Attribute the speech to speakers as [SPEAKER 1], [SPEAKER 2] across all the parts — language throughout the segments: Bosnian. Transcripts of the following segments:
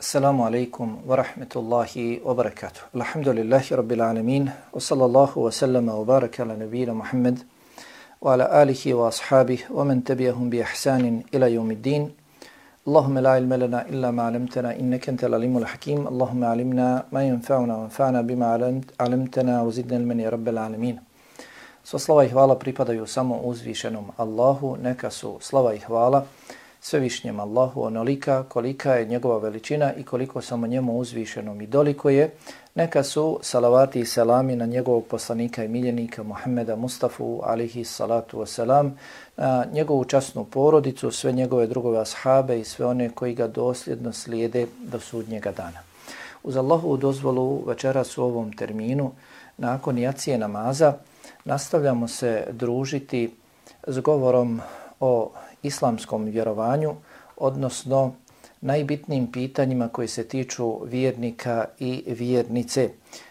[SPEAKER 1] Assalamu alaikum wa rahmetullahi wa barakatuh. Alhamdulillahi rabbil alamin. Wa sallallahu wa sallama wa baraka ala nabina Muhammad wa ala alihi wa ashabih wa man tabi'ahum bi ihsanin ila yawmiddin. Allahumma la ilma lana illa ma 'allamtana innaka antal alimul hakim. Allahumma 'allimna ma yanfa'una wa anfa'na bima 'allamtana wa zidna ilman ya alamin. Sva slava i hvala pripadaju samo uzvišenom Allahu. Neka su slava i hvala svevišnjem Allahu onolika kolika je njegova veličina i koliko samo njemu uzvišenom i doliko je. Neka su salavati i selami na njegovog poslanika i miljenika Muhammeda Mustafa alihi salatu wasalam, na njegovu časnu porodicu, sve njegove drugove ashabe i sve one koji ga dosljedno slijede do sudnjega dana. Uz Allahovu dozvolu večeras u ovom terminu, nakon jacije namaza, nastavljamo se družiti s govorom o islamskom vjerovanju, odnosno najbitnijim pitanjima koji se tiču vjernika i vjernice.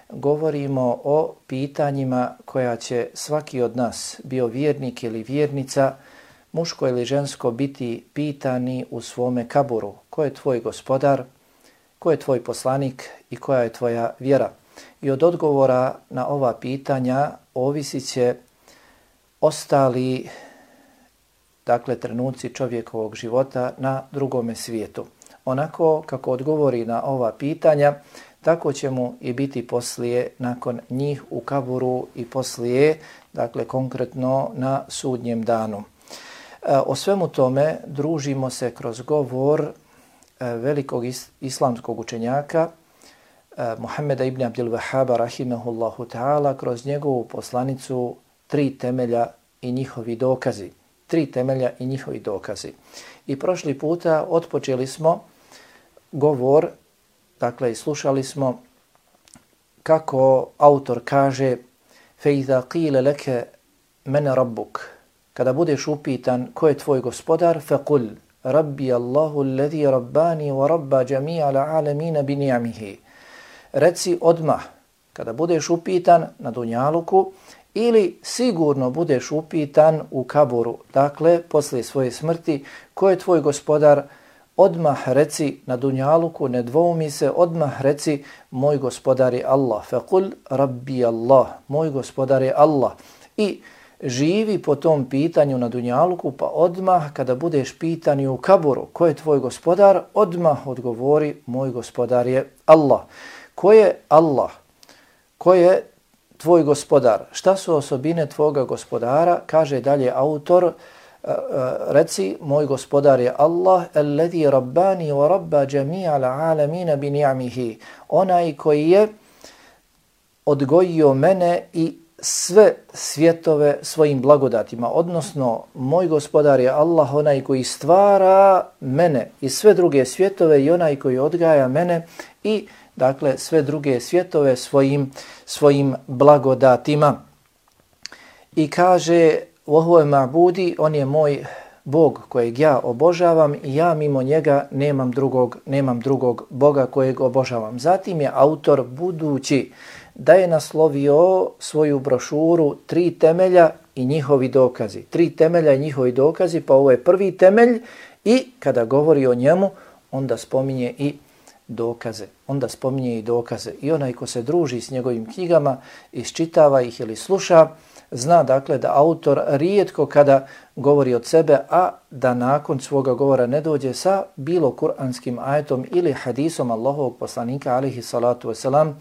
[SPEAKER 1] Govorimo o pitanjima koja će svaki od nas, bio vjernik ili vjernica, muško ili žensko, biti pitani u svome kaburu. Ko je tvoj gospodar, ko je tvoj poslanik i koja je tvoja vjera? I od odgovora na ova pitanja ovisit će ostali dakle trenuci čovjekovog života na drugome svijetu. Onako kako odgovori na ova pitanja, tako će mu i biti poslije nakon njih u kaburu i poslije, dakle konkretno na sudnjem danu. E, o svemu tome družimo se kroz govor e, velikog islamskog učenjaka e, Muhammeda ibn Abdul Wahaba rahimahullahu ta'ala kroz njegovu poslanicu tri temelja i njihovi dokazi tri temelja i njihovi dokazi. I prošli puta otpočeli smo govor, dakle, slušali smo kako autor kaže فَإِذَا قِيلَ لَكَ مَنَ رَبُّكَ Kada budeš upitan ko je tvoj gospodar, فَقُلْ رَبِّيَ اللَّهُ الَّذِي رَبَّانِي وَرَبَّ جَمِيعَ الْعَالَمِينَ بِنِيَمِهِ Reci odmah, kada budeš upitan na Dunjaluku, ili sigurno budeš upitan u kaburu, dakle, posle svoje smrti, ko je tvoj gospodar, odmah reci na dunjaluku, ne dvoumi se, odmah reci, moj gospodar je Allah. Fekul rabbi Allah, moj gospodar je Allah. I živi po tom pitanju na dunjaluku, pa odmah kada budeš pitan u kaburu, ko je tvoj gospodar, odmah odgovori, moj gospodar je Allah. Ko je Allah? Ko je tvoj gospodar. Šta su osobine tvoga gospodara? Kaže dalje autor, e, e, reci, moj gospodar je Allah, alladhi rabbani wa rabba jami'a al-alamina bi ni'amihi. Onaj koji je odgojio mene i sve svjetove svojim blagodatima. Odnosno, moj gospodar je Allah, onaj koji stvara mene i sve druge svjetove i onaj koji odgaja mene i dakle sve druge svjetove svojim svojim blagodatima. I kaže, Vohuve ma'budi, on je moj Bog kojeg ja obožavam i ja mimo njega nemam drugog, nemam drugog Boga kojeg obožavam. Zatim je autor budući da je naslovio svoju brošuru tri temelja i njihovi dokazi. Tri temelja i njihovi dokazi, pa ovo je prvi temelj i kada govori o njemu, onda spominje i dokaze. Onda spominje i dokaze. I onaj ko se druži s njegovim knjigama, isčitava ih ili sluša, zna dakle da autor rijetko kada govori od sebe, a da nakon svoga govora ne dođe sa bilo kuranskim ajetom ili hadisom Allahovog poslanika alihi salatu wasalam,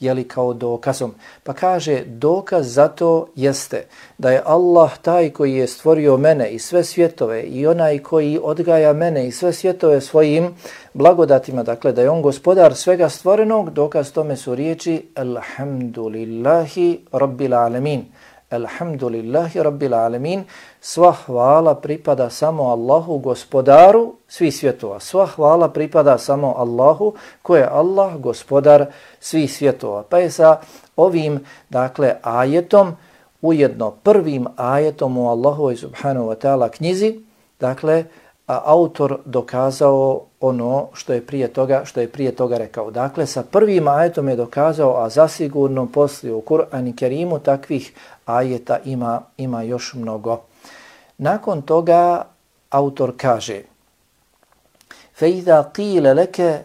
[SPEAKER 1] jeli kao dokazom. Pa kaže, dokaz za to jeste da je Allah taj koji je stvorio mene i sve svjetove i onaj koji odgaja mene i sve svjetove svojim blagodatima, dakle da je on gospodar svega stvorenog, dokaz tome su riječi Alhamdulillahi Rabbil Alamin. Alhamdulillahi Rabbil Alamin. Sva hvala pripada samo Allahu, gospodaru svih svjetova. Sva hvala pripada samo Allahu, ko je Allah, gospodar svih svjetova. Pa je sa ovim, dakle, ajetom, ujedno prvim ajetom u Allahovoj subhanahu wa ta'ala knjizi, dakle, a autor dokazao ono što je prije toga što je prije toga rekao. Dakle, sa prvim ajetom je dokazao, a zasigurno poslije u Kur'an i Kerimu takvih ajeta ima, ima još mnogo. Nakon toga autor kaže فَإِذَا قِيلَ لَكَ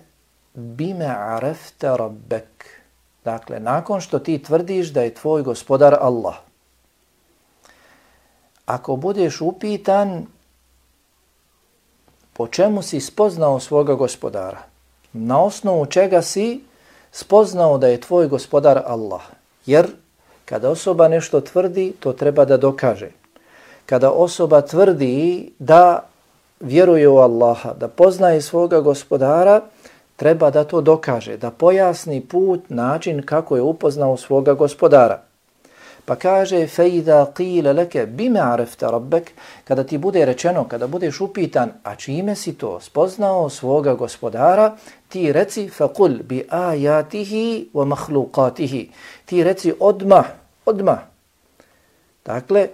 [SPEAKER 1] bime arefte rabbek. Dakle, nakon što ti tvrdiš da je tvoj gospodar Allah. Ako budeš upitan po čemu si spoznao svoga gospodara, na osnovu čega si spoznao da je tvoj gospodar Allah. Jer kada osoba nešto tvrdi, to treba da dokaže. Kada osoba tvrdi da vjeruje u Allaha, da poznaje svoga gospodara, treba da to dokaže, da pojasni put, način kako je upoznao svoga gospodara. Pa kaže fejda qila leke bime arefta rabbek, kada ti bude rečeno, kada budeš upitan, a čime si to spoznao svoga gospodara, ti reci faqul bi ajatihi wa makhluqatihi. Ti reci odmah, odmah. Dakle,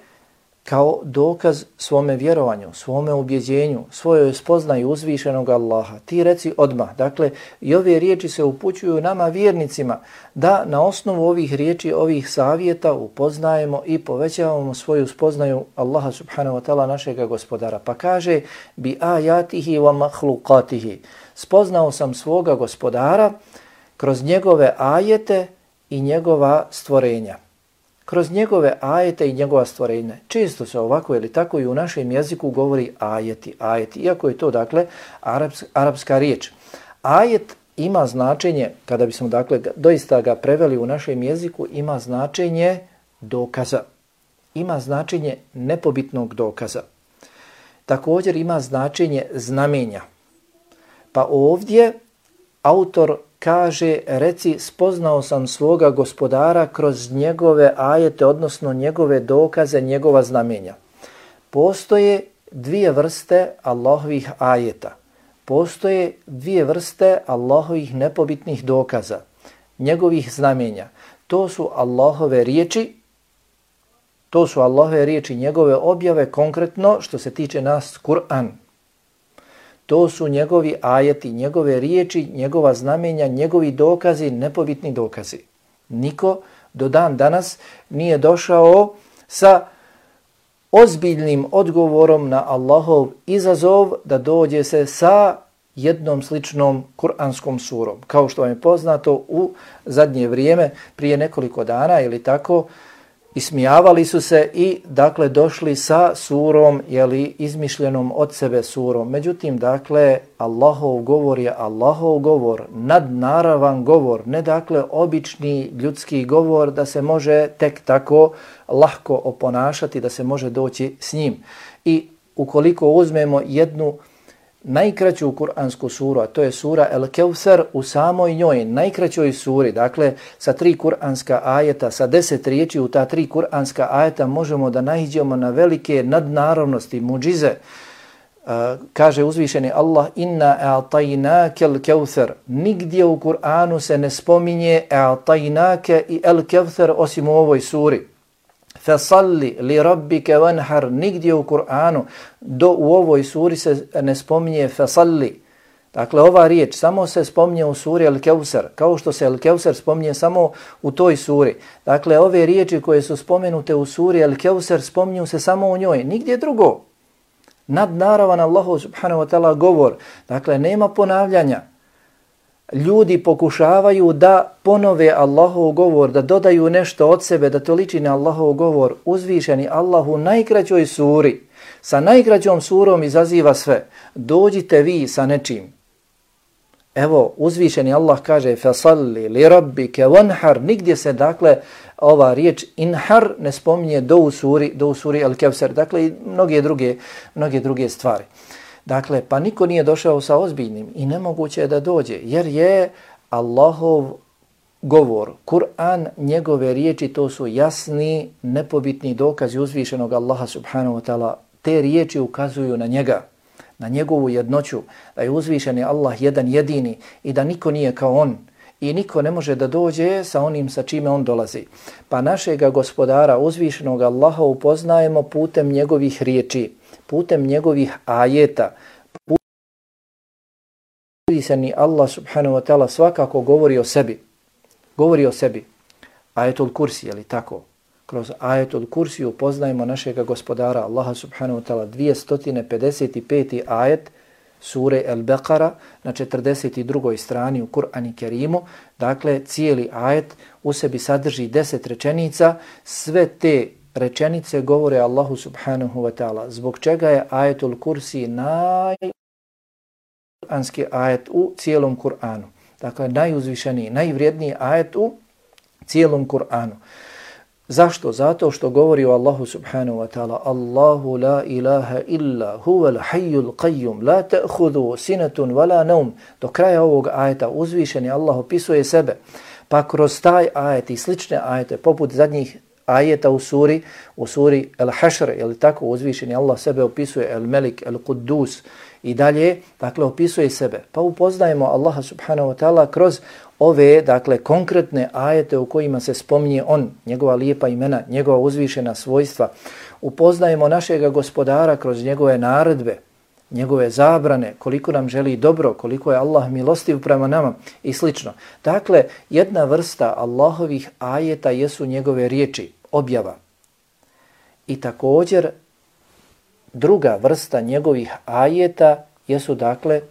[SPEAKER 1] kao dokaz svome vjerovanju, svome ubjeđenju, svojoj spoznaju uzvišenog Allaha. Ti reci odmah. Dakle, i ove riječi se upućuju nama vjernicima da na osnovu ovih riječi, ovih savjeta upoznajemo i povećavamo svoju spoznaju Allaha subhanahu wa ta'ala našeg gospodara. Pa kaže bi ajatihi wa mahlukatihi. Spoznao sam svoga gospodara kroz njegove ajete i njegova stvorenja kroz njegove ajete i njegova stvorenja. Često se ovako ili tako i u našem jeziku govori ajeti, ajeti, iako je to dakle arapska, arapska riječ. Ajet ima značenje, kada bismo dakle doista ga preveli u našem jeziku, ima značenje dokaza. Ima značenje nepobitnog dokaza. Također ima značenje znamenja. Pa ovdje autor kaže, reci, spoznao sam svoga gospodara kroz njegove ajete, odnosno njegove dokaze, njegova znamenja. Postoje dvije vrste Allahovih ajeta. Postoje dvije vrste Allahovih nepobitnih dokaza, njegovih znamenja. To su Allahove riječi, to su Allahove riječi, njegove objave konkretno što se tiče nas Kur'an, To su njegovi ajeti, njegove riječi, njegova znamenja, njegovi dokazi, nepobitni dokazi. Niko do dan danas nije došao sa ozbiljnim odgovorom na Allahov izazov da dođe se sa jednom sličnom kuranskom surom. Kao što vam je poznato u zadnje vrijeme, prije nekoliko dana ili tako, ismijavali su se i dakle došli sa surom jeli, izmišljenom od sebe surom. Međutim, dakle, Allahov govor je Allahov govor, nadnaravan govor, ne dakle obični ljudski govor da se može tek tako lahko oponašati, da se može doći s njim. I ukoliko uzmemo jednu najkraću kuransku suru, a to je sura El Kevser u samoj njoj, najkraćoj suri, dakle sa tri kuranska ajeta, sa deset riječi u ta tri kuranska ajeta možemo da nahiđemo na velike nadnaravnosti, muđize. Uh, kaže uzvišeni Allah inna a'tajnake el kevther nigdje u Kur'anu se ne spominje a'tajnake i el kevther osim u ovoj suri. Fasalli li rabbike vanhar. Nigdje u Kur'anu do u ovoj suri se ne spominje fasalli. Dakle, ova riječ samo se spominje u suri Al-Kevser, kao što se Al-Kevser spominje samo u toj suri. Dakle, ove riječi koje su spomenute u suri Al-Kevser spominju se samo u njoj, nigdje drugo. Nadnaravan Allahu subhanahu wa ta'ala govor. Dakle, nema ponavljanja ljudi pokušavaju da ponove Allahov govor, da dodaju nešto od sebe, da to liči na Allahov govor, uzvišeni Allah u najkraćoj suri, sa najkraćom surom izaziva sve. Dođite vi sa nečim. Evo, uzvišeni Allah kaže fasalli li rabbike wanhar, nigdje se dakle ova riječ inhar ne spominje do u suri, do u suri Al-Kevser, dakle i mnoge druge, mnoge druge stvari. Dakle, pa niko nije došao sa ozbiljnim i nemoguće je da dođe, jer je Allahov govor, Kur'an, njegove riječi, to su jasni, nepobitni dokazi uzvišenog Allaha subhanahu wa ta'ala. Te riječi ukazuju na njega, na njegovu jednoću, da je uzvišeni Allah jedan jedini i da niko nije kao on i niko ne može da dođe sa onim sa čime on dolazi. Pa našega gospodara, uzvišenog Allaha, upoznajemo putem njegovih riječi putem njegovih ajeta, putem Allah subhanahu wa ta'ala svakako govori o sebi. Govori o sebi. Ajetul kursi, je li tako? Kroz ajetul kursi upoznajemo našeg gospodara Allaha subhanahu wa ta'ala 255. ajet sure El Beqara na 42. strani u Kur'ani Kerimu. Dakle, cijeli ajet u sebi sadrži deset rečenica. Sve te rečenice govore Allahu subhanahu wa ta'ala. Zbog čega je ajetul kursi naj Kur'anski ajet u cijelom Kur'anu. Dakle, najuzvišeniji, najvrijedniji ajet u cijelom Kur'anu. Zašto? Zato što govori o Allahu subhanahu wa ta'ala Allahu la ilaha illa huval hayyul qayyum la ta'khudhu sinatun wala nawm. Do kraja ovog ajeta uzvišeni Allah opisuje sebe. Pa kroz taj ajet i slične ajete poput zadnjih ajeta u suri, u suri Al-Hashr, je li tako uzvišeni Allah sebe opisuje Al-Melik, Al-Quddus i dalje, dakle opisuje sebe. Pa upoznajemo Allaha subhanahu wa ta'ala kroz ove, dakle, konkretne ajete u kojima se spominje on, njegova lijepa imena, njegova uzvišena svojstva. Upoznajemo našega gospodara kroz njegove naredbe, njegove zabrane, koliko nam želi dobro, koliko je Allah milostiv prema nama i slično. Dakle, jedna vrsta Allahovih ajeta jesu njegove riječi, objava. I također, druga vrsta njegovih ajeta jesu, dakle,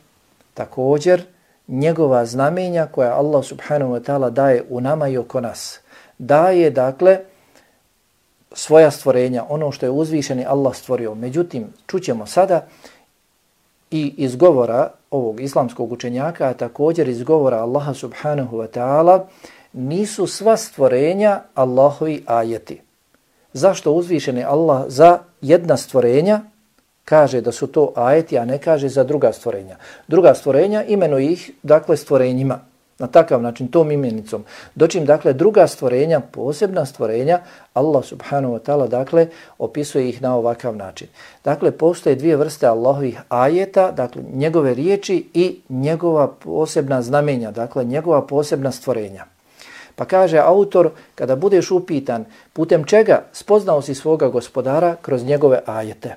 [SPEAKER 1] također, njegova znamenja koja Allah subhanahu wa ta'ala daje u nama i oko nas. Daje, dakle, svoja stvorenja, ono što je uzvišeni Allah stvorio. Međutim, čućemo sada i iz govora ovog islamskog učenjaka, a također iz govora Allaha subhanahu wa ta'ala, nisu sva stvorenja Allahovi ajeti. Zašto uzvišeni Allah za jedna stvorenja kaže da su to ajeti, a ne kaže za druga stvorenja. Druga stvorenja imenuje ih, dakle, stvorenjima. Na takav način, tom imenicom. Dočim, dakle, druga stvorenja, posebna stvorenja, Allah subhanahu wa ta'ala, dakle, opisuje ih na ovakav način. Dakle, postoje dvije vrste Allahovih ajeta, dakle, njegove riječi i njegova posebna znamenja, dakle, njegova posebna stvorenja. Pa kaže autor, kada budeš upitan putem čega spoznao si svoga gospodara kroz njegove ajete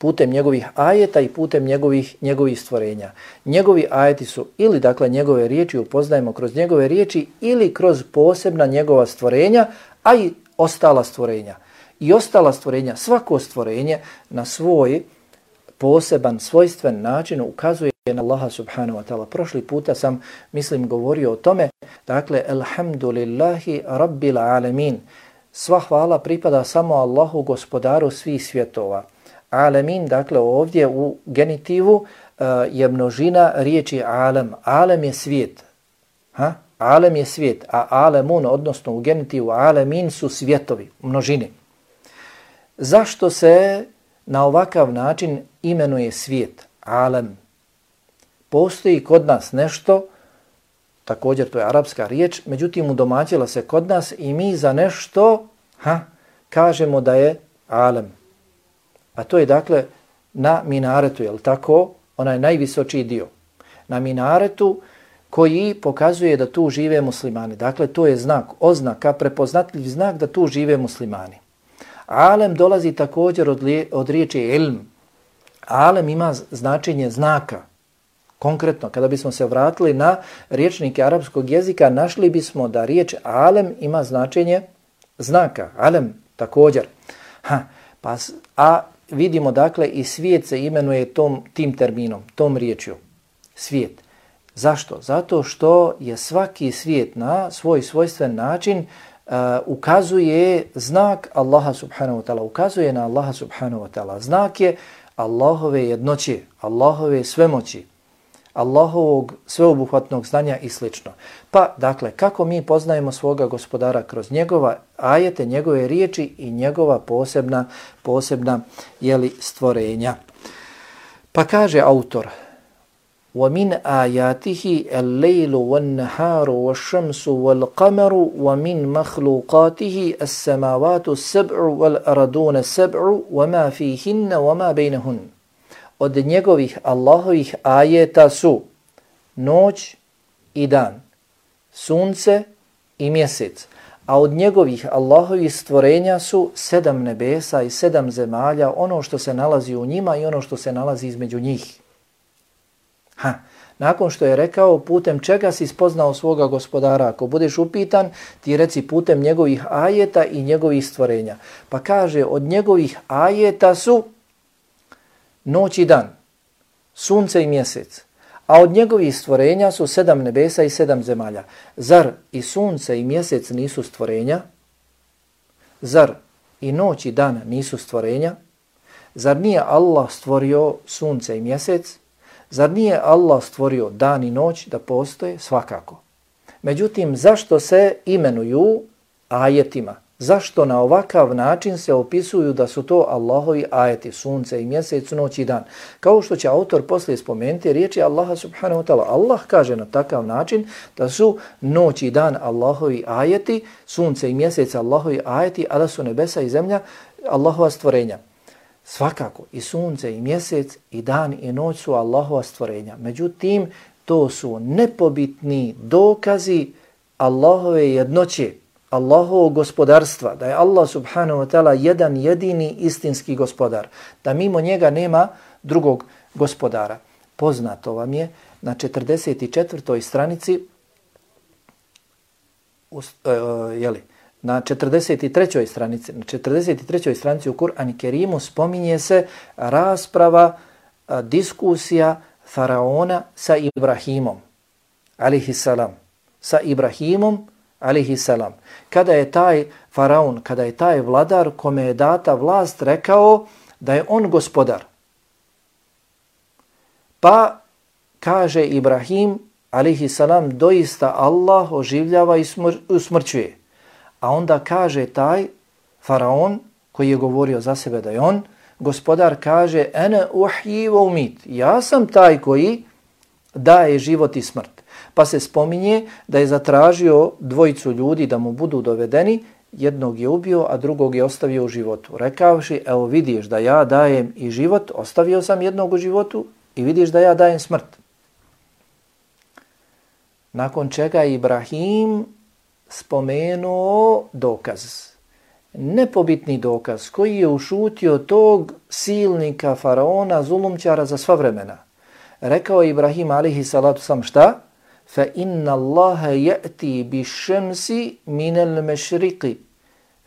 [SPEAKER 1] putem njegovih ajeta i putem njegovih njegovih stvorenja. Njegovi ajeti su ili dakle njegove riječi upoznajemo kroz njegove riječi ili kroz posebna njegova stvorenja, a i ostala stvorenja. I ostala stvorenja, svako stvorenje na svoj poseban, svojstven način ukazuje na Allaha subhanahu wa ta'ala. Prošli puta sam, mislim, govorio o tome. Dakle, alhamdulillahi rabbil alamin. Sva hvala pripada samo Allahu gospodaru svih svjetova. Alemin, dakle ovdje u genitivu uh, je množina riječi alem. Alem je svijet. Ha? Alem je svijet, a alemun, odnosno u genitivu alemin su svjetovi, množine. Zašto se na ovakav način imenuje svijet, alem? Postoji kod nas nešto, također to je arapska riječ, međutim udomaćila se kod nas i mi za nešto ha, kažemo da je alem. A to je dakle na minaretu, je tako? Onaj najvisočiji dio. Na minaretu koji pokazuje da tu žive muslimani. Dakle, to je znak, oznaka, prepoznatljiv znak da tu žive muslimani. Alem dolazi također od, od riječi ilm. Alem ima značenje znaka. Konkretno, kada bismo se vratili na riječnike arapskog jezika, našli bismo da riječ alem ima značenje znaka. Alem također. Ha, pa, a vidimo dakle i svijet se imenuje tom tim terminom, tom riječju. Svijet. Zašto? Zato što je svaki svijet na svoj svojstven način uh, ukazuje znak Allaha subhanahu wa ta'ala. Ukazuje na Allaha subhanahu wa ta'ala. Znak je Allahove jednoće, Allahove svemoći. Allahovog sveobuhvatnog znanja i slično. Pa, dakle, kako mi poznajemo svoga gospodara kroz njegova ajete, njegove riječi i njegova posebna, posebna jeli, stvorenja. Pa kaže autor, وَمِنْ آيَاتِهِ اللَّيْلُ وَالنَّهَارُ وَالشَّمْسُ وَالْقَمَرُ وَمِنْ مَخْلُوقَاتِهِ السَّمَاوَاتُ السَّبْعُ وَالْأَرَدُونَ السَّبْعُ وَمَا فِيهِنَّ وَمَا بَيْنَهُنَّ od njegovih Allahovih ajeta su noć i dan, sunce i mjesec, a od njegovih Allahovih stvorenja su sedam nebesa i sedam zemalja, ono što se nalazi u njima i ono što se nalazi između njih. Ha, nakon što je rekao putem čega si spoznao svoga gospodara, ako budeš upitan, ti reci putem njegovih ajeta i njegovih stvorenja. Pa kaže, od njegovih ajeta su noć i dan. sunce i mjesec, a od njegovih stvorenja su sedam nebesa i sedam zemalja. Zar i sunce i mjesec nisu stvorenja? Zar i noć i dan nisu stvorenja? Zar nije Allah stvorio sunce i mjesec? Zar nije Allah stvorio dan i noć da postoje? Svakako. Međutim, zašto se imenuju ajetima? Zašto na ovakav način se opisuju da su to Allahovi ajeti, sunce i mjesec, noć i dan? Kao što će autor poslije spomenuti riječi Allaha subhanahu wa ta'ala. Allah kaže na takav način da su noć i dan Allahovi ajeti, sunce i mjesec Allahovi ajeti, a da su nebesa i zemlja Allahova stvorenja. Svakako i sunce i mjesec i dan i noć su Allahova stvorenja. Međutim, to su nepobitni dokazi Allahove jednoće, Allahovog gospodarstva, da je Allah subhanahu wa ta'ala jedan jedini istinski gospodar, da mimo njega nema drugog gospodara. Poznato vam je na 44. stranici uh, e, e, jeli, na 43. stranici, na 43. stranici u Kur'an Kerimu spominje se rasprava, uh, diskusija faraona sa Ibrahimom, alihi salam, sa Ibrahimom, alihi salam. Kada je taj faraon, kada je taj vladar kome je data vlast rekao da je on gospodar. Pa kaže Ibrahim, alihi salam, doista Allah oživljava i smr usmrćuje. A onda kaže taj faraon koji je govorio za sebe da je on, gospodar kaže, ene uhji umit, ja sam taj koji daje život i smrt. Pa se spominje da je zatražio dvojicu ljudi da mu budu dovedeni, jednog je ubio, a drugog je ostavio u životu. Rekavši, evo vidiš da ja dajem i život, ostavio sam jednog u životu i vidiš da ja dajem smrt. Nakon čega Ibrahim spomenuo dokaz, nepobitni dokaz koji je ušutio tog silnika faraona, zulumčara za sva vremena. Rekao je Ibrahim alihi salatu sam šta? Fa inna Allaha ya'ti bi shamsi min al-mashriqi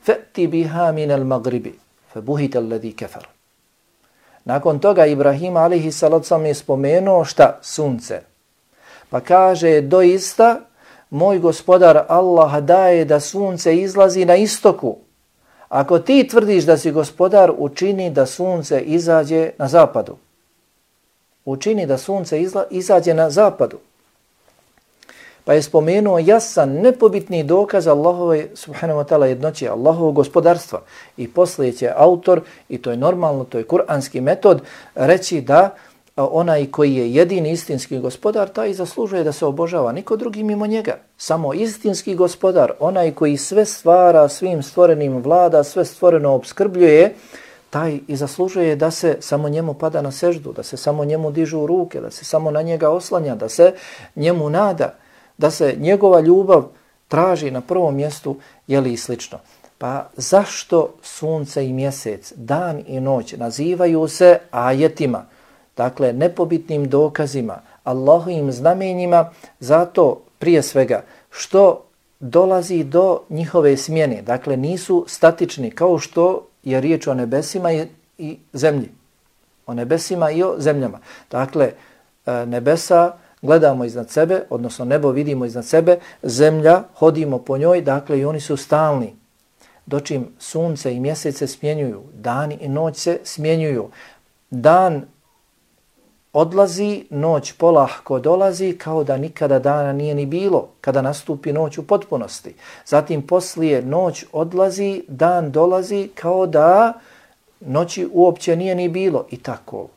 [SPEAKER 1] fa'ti biha min al-maghribi fa buhita alladhi kafar Nakon toga Ibrahim alejhi salat sam je spomenuo šta sunce. Pa kaže doista moj gospodar Allah daje da sunce izlazi na istoku. Ako ti tvrdiš da si gospodar, učini da sunce izađe na zapadu. Učini da sunce izla, izađe na zapadu. Pa je spomenuo jasan, nepobitni dokaz Allahove, subhanahu wa ta'ala, jednoće, Allahovog gospodarstva. I poslije će autor, i to je normalno, to je kuranski metod, reći da onaj koji je jedini istinski gospodar, taj zaslužuje da se obožava. Niko drugi mimo njega. Samo istinski gospodar, onaj koji sve stvara, svim stvorenim vlada, sve stvoreno obskrbljuje, taj i zaslužuje da se samo njemu pada na seždu, da se samo njemu dižu ruke, da se samo na njega oslanja, da se njemu nada da se njegova ljubav traži na prvom mjestu, je li i slično. Pa zašto sunce i mjesec, dan i noć nazivaju se ajetima, dakle nepobitnim dokazima, Allahovim znamenjima, zato prije svega što dolazi do njihove smjene, dakle nisu statični kao što je riječ o nebesima i, i zemlji, o nebesima i o zemljama. Dakle, e, nebesa gledamo iznad sebe, odnosno nebo vidimo iznad sebe, zemlja, hodimo po njoj, dakle i oni su stalni. Dočim sunce i mjesece smjenjuju, dan i noć se smjenjuju. Dan odlazi, noć polahko dolazi kao da nikada dana nije ni bilo, kada nastupi noć u potpunosti. Zatim poslije noć odlazi, dan dolazi kao da noći uopće nije ni bilo i tako.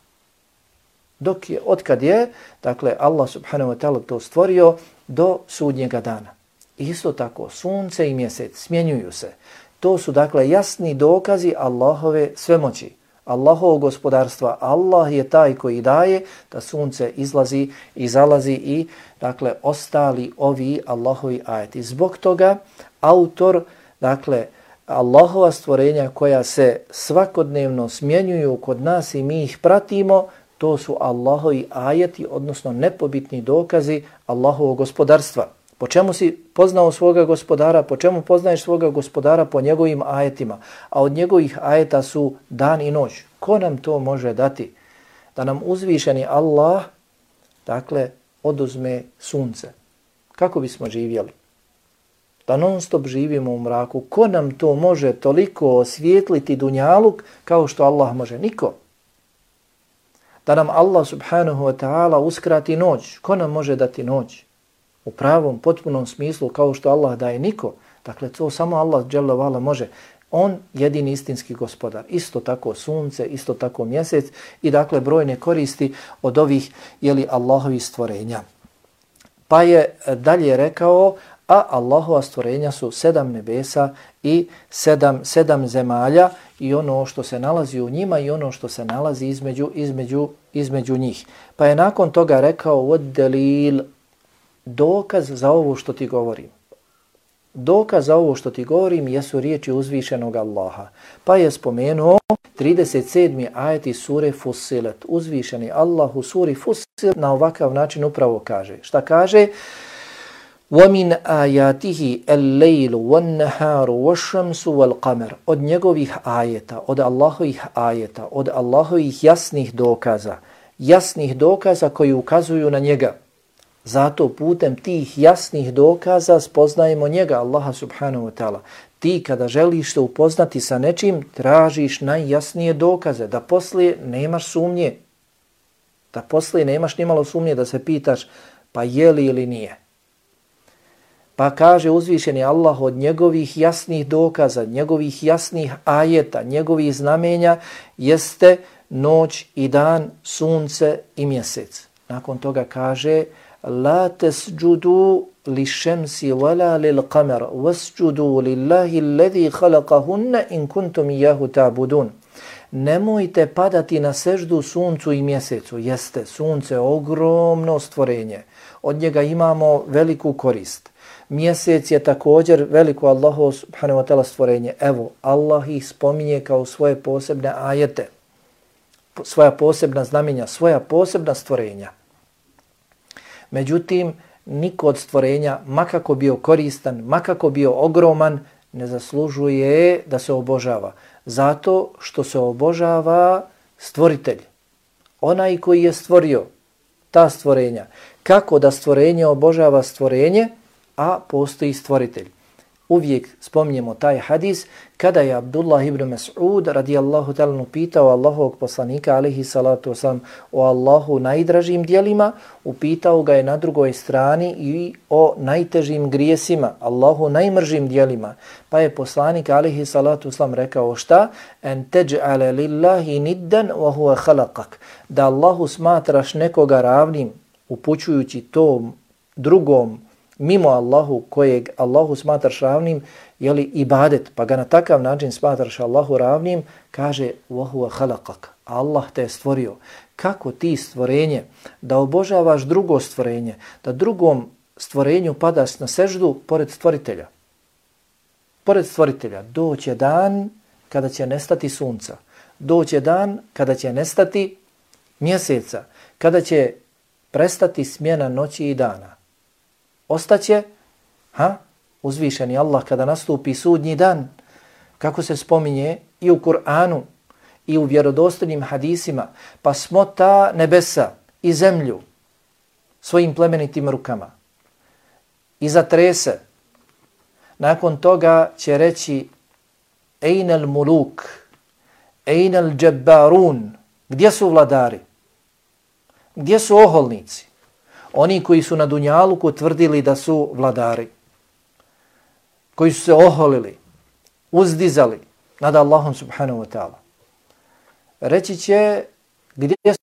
[SPEAKER 1] Dok je, otkad je, dakle, Allah subhanahu wa ta'ala to stvorio do sudnjega dana. Isto tako, sunce i mjesec smjenjuju se. To su, dakle, jasni dokazi Allahove svemoći. Allahovog gospodarstva. Allah je taj koji daje da sunce izlazi i zalazi i, dakle, ostali ovi Allahovi ajeti. Zbog toga, autor, dakle, Allahova stvorenja koja se svakodnevno smjenjuju kod nas i mi ih pratimo, to su Allahovi ajeti, odnosno nepobitni dokazi Allahovog gospodarstva. Po čemu si poznao svoga gospodara, po čemu poznaješ svoga gospodara po njegovim ajetima, a od njegovih ajeta su dan i noć. Ko nam to može dati? da nam uzvišeni Allah, dakle, oduzme sunce. Kako bismo živjeli? Da non stop živimo u mraku. Ko nam to može toliko osvijetliti dunjaluk kao što Allah može? Niko. Da nam Allah subhanahu wa ta'ala uskrati noć. Ko nam može dati noć? U pravom, potpunom smislu kao što Allah daje niko. Dakle, to samo Allah dželle može. On jedini istinski gospodar. Isto tako sunce, isto tako mjesec i dakle brojne koristi od ovih jeli Allahovi stvorenja. Pa je dalje rekao, a Allahova stvorenja su sedam nebesa i sedam, sedam zemalja i ono što se nalazi u njima i ono što se nalazi između, između, između njih. Pa je nakon toga rekao, od delil dokaz za ovo što ti govorim. Dokaz za ovo što ti govorim jesu riječi uzvišenog Allaha. Pa je spomenuo 37. ajeti sure Fusilet. Uzvišeni Allah u suri Fusilet na ovakav način upravo kaže. Šta kaže? وَمِنْ آيَاتِهِ اللَّيْلُ وَالنَّهَارُ وَالشَّمْسُ وَالْقَمَرُ Od njegovih ajeta, od Allahovih ajeta, od Allahovih jasnih dokaza, jasnih dokaza koji ukazuju na njega, Zato putem tih jasnih dokaza spoznajemo njega, Allaha subhanahu wa ta'ala. Ti kada želiš se upoznati sa nečim, tražiš najjasnije dokaze, da poslije nemaš sumnje. Da poslije nemaš nimalo sumnje da se pitaš pa je li ili nije. Pa kaže uzvišeni Allah od njegovih jasnih dokaza, njegovih jasnih ajeta, njegovih znamenja jeste noć i dan, sunce i mjesec. Nakon toga kaže la tesđudu li shamsi wala lil kamer wasjudu lillahi alladhi khalaqahunna in kuntum iyyahu ta'budun. Nemojte padati na seždu suncu i mjesecu. Jeste sunce ogromno stvorenje. Od njega imamo veliku korist mjesec je također veliko Allahu subhanahu wa ta'ala stvorenje evo Allah ih spominje kao svoje posebne ajete svoja posebna znamenja svoja posebna stvorenja Međutim, niko od stvorenja, makako bio koristan, makako bio ogroman, ne zaslužuje da se obožava. Zato što se obožava stvoritelj. Onaj koji je stvorio ta stvorenja. Kako da stvorenje obožava stvorenje, a postoji stvoritelj uvijek spominjemo taj hadis kada je Abdullah ibn Mas'ud radijallahu ta'ala upitao Allahovog poslanika alihi salatu osam o Allahu najdražim dijelima, upitao ga je na drugoj strani i o najtežim grijesima, Allahu najmržim dijelima. Pa je poslanik alihi salatu osam rekao šta? En teđ'ale lillahi niddan wa huwa khalaqak. Da Allahu smatraš nekoga ravnim upućujući tom drugom mimo Allahu kojeg Allahu smatraš ravnim, je li ibadet, pa ga na takav način smatraš Allahu ravnim, kaže وَهُوَ خَلَقَكَ Allah te je stvorio. Kako ti stvorenje, da obožavaš drugo stvorenje, da drugom stvorenju padaš na seždu pored stvoritelja. Pored stvoritelja doće dan kada će nestati sunca. Doće dan kada će nestati mjeseca. Kada će prestati smjena noći i dana ostaće ha, uzvišeni Allah kada nastupi sudnji dan, kako se spominje i u Kur'anu i u vjerodostojnim hadisima, pa smo ta nebesa i zemlju svojim plemenitim rukama i zatrese. Nakon toga će reći Ejnel muluk, Ejnel džabbarun, gdje su vladari? Gdje su oholnici? Oni koji su na Dunjaluku tvrdili da su vladari, koji su se oholili, uzdizali nad Allahom subhanahu wa ta'ala. Reći će gdje su,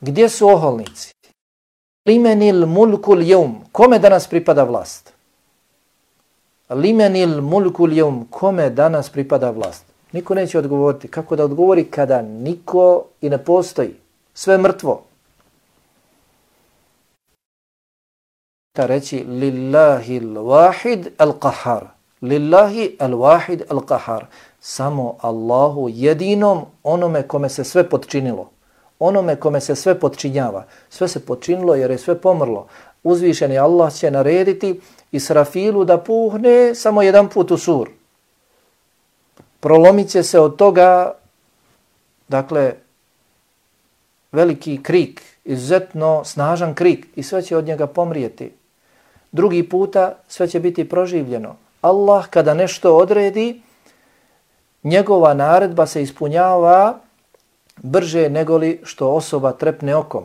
[SPEAKER 1] gdje su oholnici? Limenil mulkul ljum, kome danas pripada vlast? Limenil mulkul ljum, kome danas pripada vlast? Niko neće odgovoriti. Kako da odgovori kada niko i ne postoji? Sve mrtvo. Ta reći lillahi l-wahid al-qahar. Lillahi al-wahid al-qahar. Samo Allahu jedinom onome kome se sve podčinilo. Onome kome se sve podčinjava. Sve se podčinilo jer je sve pomrlo. Uzvišeni Allah će narediti Israfilu da puhne samo jedan put u sur. Prolomit se od toga, dakle, veliki krik, izuzetno snažan krik i sve će od njega pomrijeti. Drugi puta sve će biti proživljeno. Allah kada nešto odredi, njegova naredba se ispunjava brže negoli što osoba trepne okom.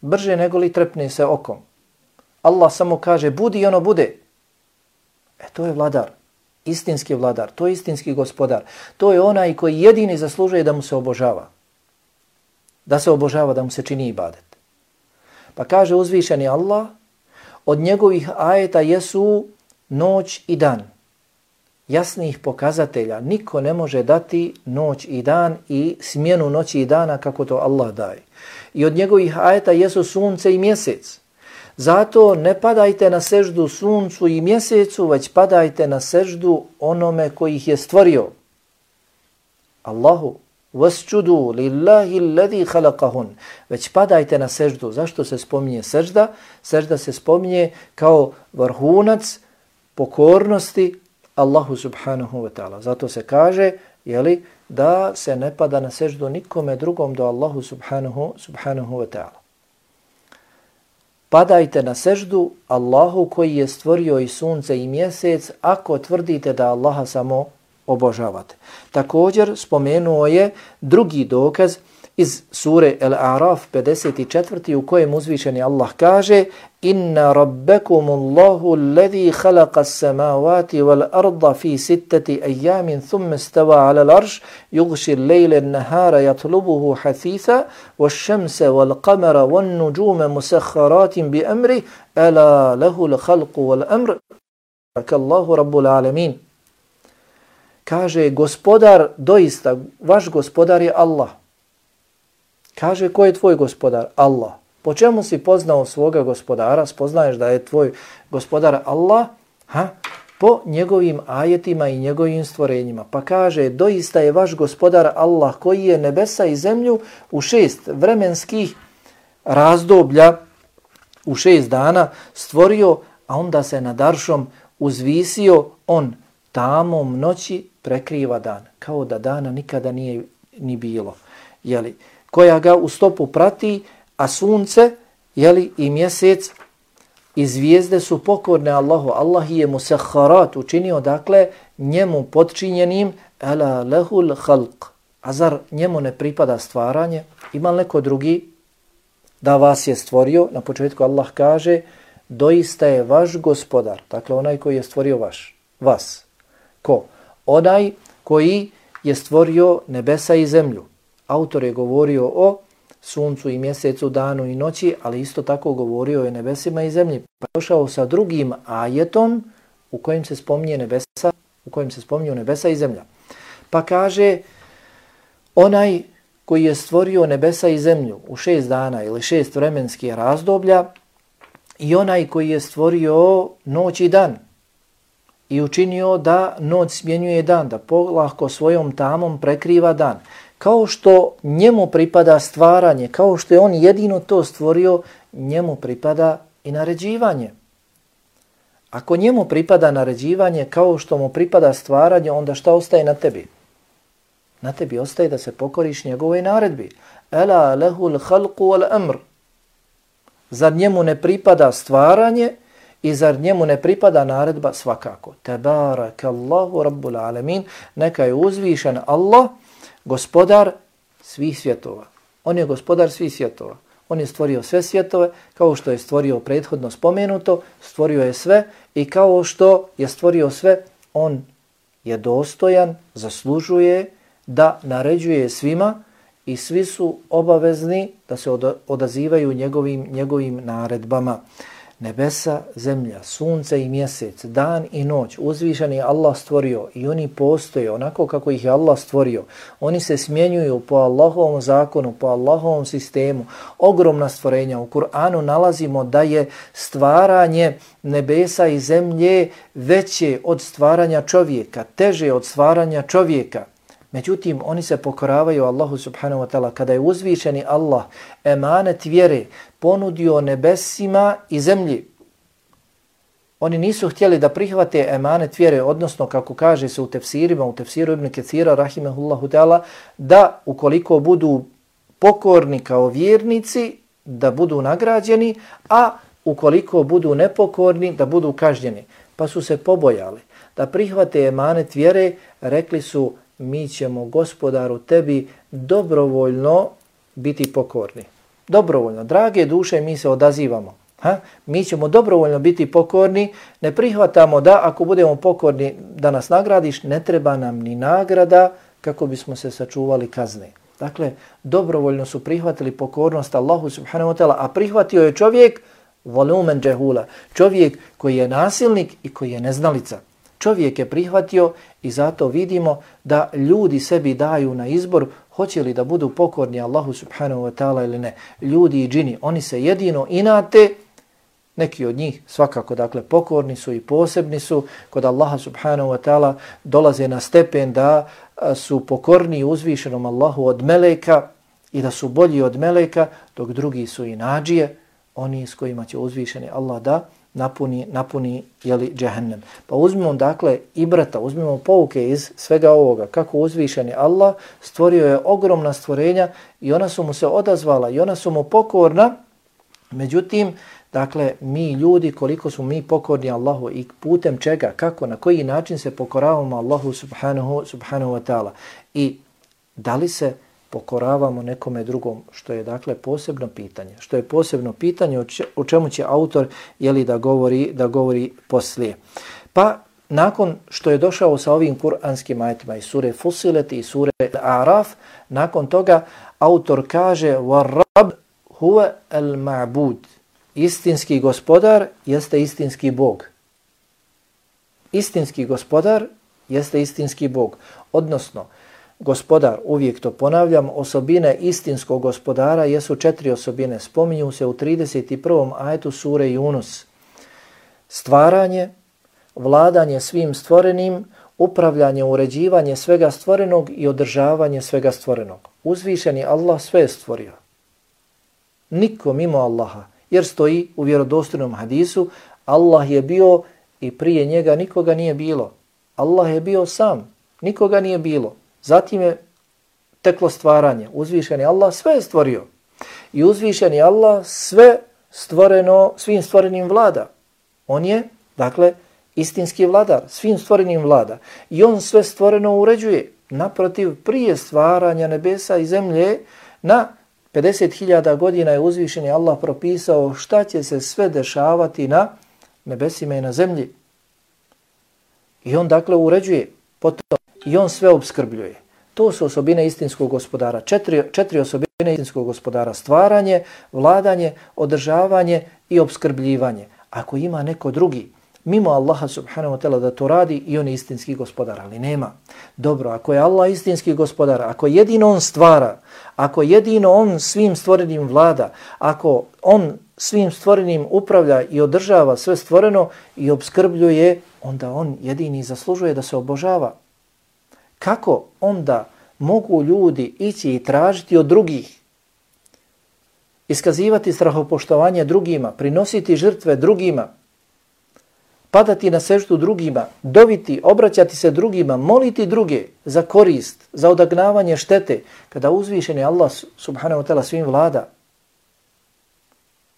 [SPEAKER 1] Brže negoli trepne se okom. Allah samo kaže budi i ono bude. E to je vladar. Istinski vladar. To je istinski gospodar. To je onaj koji jedini zaslužuje da mu se obožava. Da se obožava, da mu se čini ibadet. Pa kaže uzvišeni Allah, od njegovih ajeta jesu noć i dan. Jasnih pokazatelja. Niko ne može dati noć i dan i smjenu noći i dana kako to Allah daje. I od njegovih ajeta jesu sunce i mjesec. Zato ne padajte na seždu suncu i mjesecu, već padajte na seždu onome koji ih je stvorio. Allahu, wasjudu lillahi alladhi khalaqahun. Već padajte na seždu. Zašto se spominje sežda? Sežda se spominje kao vrhunac pokornosti Allahu subhanahu wa ta'ala. Zato se kaže, jeli, da se ne pada na seždu nikome drugom do Allahu subhanahu, subhanahu wa ta'ala padajte na seždu Allahu koji je stvorio i sunce i mjesec ako tvrdite da Allaha samo obožavate. Također spomenuo je drugi dokaz iz sure Al-A'raf 54. u kojem uzvišeni Allah kaže Inna rabbekum Allahu alladhi khalaqa as-samawati wal arda fi sittati ayamin thumma istawa 'ala al-'arsh yughshi al-layla an-nahara yatlubuhu hathitha wash-shamsa wal-qamara wan-nujuma musakhkharatin bi amri ala lahu al-khalqu wal-amr Allahu rabbul alamin Kaže gospodar doista vaš gospodar je Allah Kaže, ko je tvoj gospodar? Allah. Po čemu si poznao svoga gospodara? Spoznaješ da je tvoj gospodar Allah? Ha? Po njegovim ajetima i njegovim stvorenjima. Pa kaže, doista je vaš gospodar Allah koji je nebesa i zemlju u šest vremenskih razdoblja, u šest dana stvorio, a onda se nad aršom uzvisio on tamom noći prekriva dan. Kao da dana nikada nije ni bilo. Jeli? koja ga u stopu prati, a sunce jeli, i mjesec i zvijezde su pokorne Allahu. Allah je mu seharat učinio, dakle, njemu podčinjenim ala lehul halq. A zar njemu ne pripada stvaranje? Ima neko drugi da vas je stvorio? Na početku Allah kaže, doista je vaš gospodar, dakle onaj koji je stvorio vaš, vas. Ko? Onaj koji je stvorio nebesa i zemlju autor je govorio o suncu i mjesecu, danu i noći, ali isto tako govorio o nebesima i zemlji. Pa došao sa drugim ajetom u kojem se spominje nebesa, u kojem se spominju nebesa i zemlja. Pa kaže onaj koji je stvorio nebesa i zemlju u šest dana ili šest vremenskih razdoblja i onaj koji je stvorio noć i dan i učinio da noć smjenjuje dan, da polahko svojom tamom prekriva dan kao što njemu pripada stvaranje, kao što je on jedino to stvorio, njemu pripada i naređivanje. Ako njemu pripada naređivanje kao što mu pripada stvaranje, onda šta ostaje na tebi? Na tebi ostaje da se pokoriš njegovoj naredbi. Ela lehul halku wal amr. Zar njemu ne pripada stvaranje i zar njemu ne pripada naredba svakako? Tebarakallahu rabbul alamin. Neka je uzvišen Allah gospodar svih svjetova. On je gospodar svih svjetova. On je stvorio sve svjetove, kao što je stvorio prethodno spomenuto, stvorio je sve i kao što je stvorio sve, on je dostojan, zaslužuje da naređuje svima i svi su obavezni da se odazivaju njegovim, njegovim naredbama nebesa, zemlja, sunce i mjesec, dan i noć, uzvišeni Allah stvorio i oni postoje onako kako ih je Allah stvorio. Oni se smjenjuju po Allahovom zakonu, po Allahovom sistemu. Ogromna stvorenja. U Kur'anu nalazimo da je stvaranje nebesa i zemlje veće od stvaranja čovjeka, teže od stvaranja čovjeka. Međutim, oni se pokoravaju Allahu subhanahu wa ta'ala kada je uzvišeni Allah emanet vjere ponudio nebesima i zemlji. Oni nisu htjeli da prihvate emanet vjere, odnosno kako kaže se u tefsirima, u tefsiru ibn Kethira, rahimahullahu ta'ala, da ukoliko budu pokorni kao vjernici da budu nagrađeni, a ukoliko budu nepokorni da budu kažnjeni. Pa su se pobojali da prihvate emanet vjere, rekli su mi ćemo gospodaru tebi dobrovoljno biti pokorni. Dobrovoljno. Drage duše, mi se odazivamo. Ha? Mi ćemo dobrovoljno biti pokorni, ne prihvatamo da ako budemo pokorni da nas nagradiš, ne treba nam ni nagrada kako bismo se sačuvali kazne. Dakle, dobrovoljno su prihvatili pokornost Allahu subhanahu wa ta'ala, a prihvatio je čovjek volumen džehula, čovjek koji je nasilnik i koji je neznalica. Čovjek je prihvatio i zato vidimo da ljudi sebi daju na izbor hoće li da budu pokorni Allahu subhanahu wa ta'ala ili ne. Ljudi i džini, oni se jedino inate, neki od njih svakako dakle pokorni su i posebni su kod Allaha subhanahu wa ta'ala dolaze na stepen da su pokorni uzvišenom Allahu od meleka i da su bolji od meleka, dok drugi su i nađije, oni s kojima će uzvišeni Allah da napuni, napuni jeli, džehennem. Pa uzmimo dakle i brata, uzmimo pouke iz svega ovoga, kako uzvišeni Allah stvorio je ogromna stvorenja i ona su mu se odazvala i ona su mu pokorna, međutim, dakle, mi ljudi, koliko su mi pokorni Allahu i putem čega, kako, na koji način se pokoravamo Allahu subhanahu, subhanahu wa ta'ala. I da li se pokoravamo nekome drugom, što je dakle posebno pitanje. Što je posebno pitanje o čemu će autor jeli, da govori da govori poslije. Pa nakon što je došao sa ovim kuranskim ajetima iz sure Fusilet i sure Araf, nakon toga autor kaže وَرَّبْ هُوَ الْمَعْبُودِ Istinski gospodar jeste istinski Bog. Istinski gospodar jeste istinski Bog. Odnosno, gospodar, uvijek to ponavljam, osobine istinskog gospodara jesu četiri osobine. Spominju se u 31. ajetu sure Yunus. Stvaranje, vladanje svim stvorenim, upravljanje, uređivanje svega stvorenog i održavanje svega stvorenog. Uzvišeni Allah sve je stvorio. Niko mimo Allaha. Jer stoji u vjerodostojnom hadisu, Allah je bio i prije njega nikoga nije bilo. Allah je bio sam, nikoga nije bilo. Zatim je teklo stvaranje. Uzvišeni Allah sve je stvorio. I uzvišeni Allah sve stvoreno, svim stvorenim vlada. On je, dakle, istinski vladar, svim stvorenim vlada. I on sve stvoreno uređuje. Naprotiv, prije stvaranja nebesa i zemlje, na 50.000 godina je uzvišeni Allah propisao šta će se sve dešavati na nebesima i na zemlji. I on, dakle, uređuje. Potom i on sve obskrbljuje. To su osobine istinskog gospodara. Četiri, četiri osobine istinskog gospodara. Stvaranje, vladanje, održavanje i obskrbljivanje. Ako ima neko drugi, mimo Allaha subhanahu wa ta'ala da to radi i on je istinski gospodar, ali nema. Dobro, ako je Allah istinski gospodar, ako jedino on stvara, ako jedino on svim stvorenim vlada, ako on svim stvorenim upravlja i održava sve stvoreno i obskrbljuje, onda on jedini zaslužuje da se obožava kako onda mogu ljudi ići i tražiti od drugih, iskazivati strahopoštovanje drugima, prinositi žrtve drugima, padati na seždu drugima, doviti, obraćati se drugima, moliti druge za korist, za odagnavanje štete, kada uzvišeni Allah subhanahu wa ta'ala svim vlada,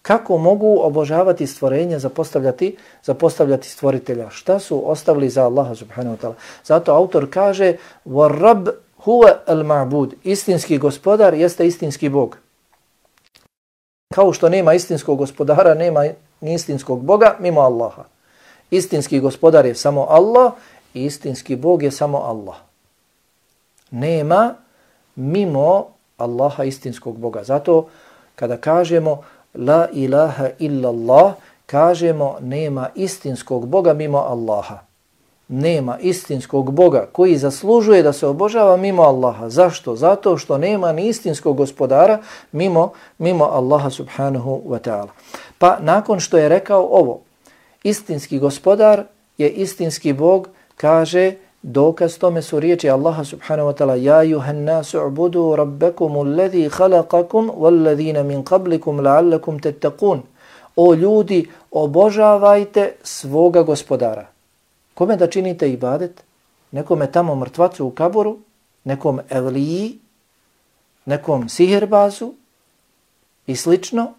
[SPEAKER 1] kako mogu obožavati stvorenje, zapostavljati, zapostavljati stvoritelja? Šta su ostavili za Allaha subhanahu wa ta'ala? Zato autor kaže وَرَّبْ هُوَ الْمَعْبُودِ Istinski gospodar jeste istinski Bog. Kao što nema istinskog gospodara, nema ni istinskog Boga mimo Allaha. Istinski gospodar je samo Allah i istinski Bog je samo Allah. Nema mimo Allaha istinskog Boga. Zato kada kažemo la ilaha illa Allah, kažemo nema istinskog Boga mimo Allaha. Nema istinskog Boga koji zaslužuje da se obožava mimo Allaha. Zašto? Zato što nema ni istinskog gospodara mimo, mimo Allaha subhanahu wa ta'ala. Pa nakon što je rekao ovo, istinski gospodar je istinski Bog, kaže Dokaz tome su riječi Allaha subhanahu wa ta'ala Ja juhan nasu ubudu rabbekum alladhi khalaqakum walladhina min qablikum la'allakum tettaqun O ljudi, obožavajte svoga gospodara. Kome da činite ibadet? Nekome tamo mrtvacu u kaboru? Nekom evliji? nekom sihirbazu i slično,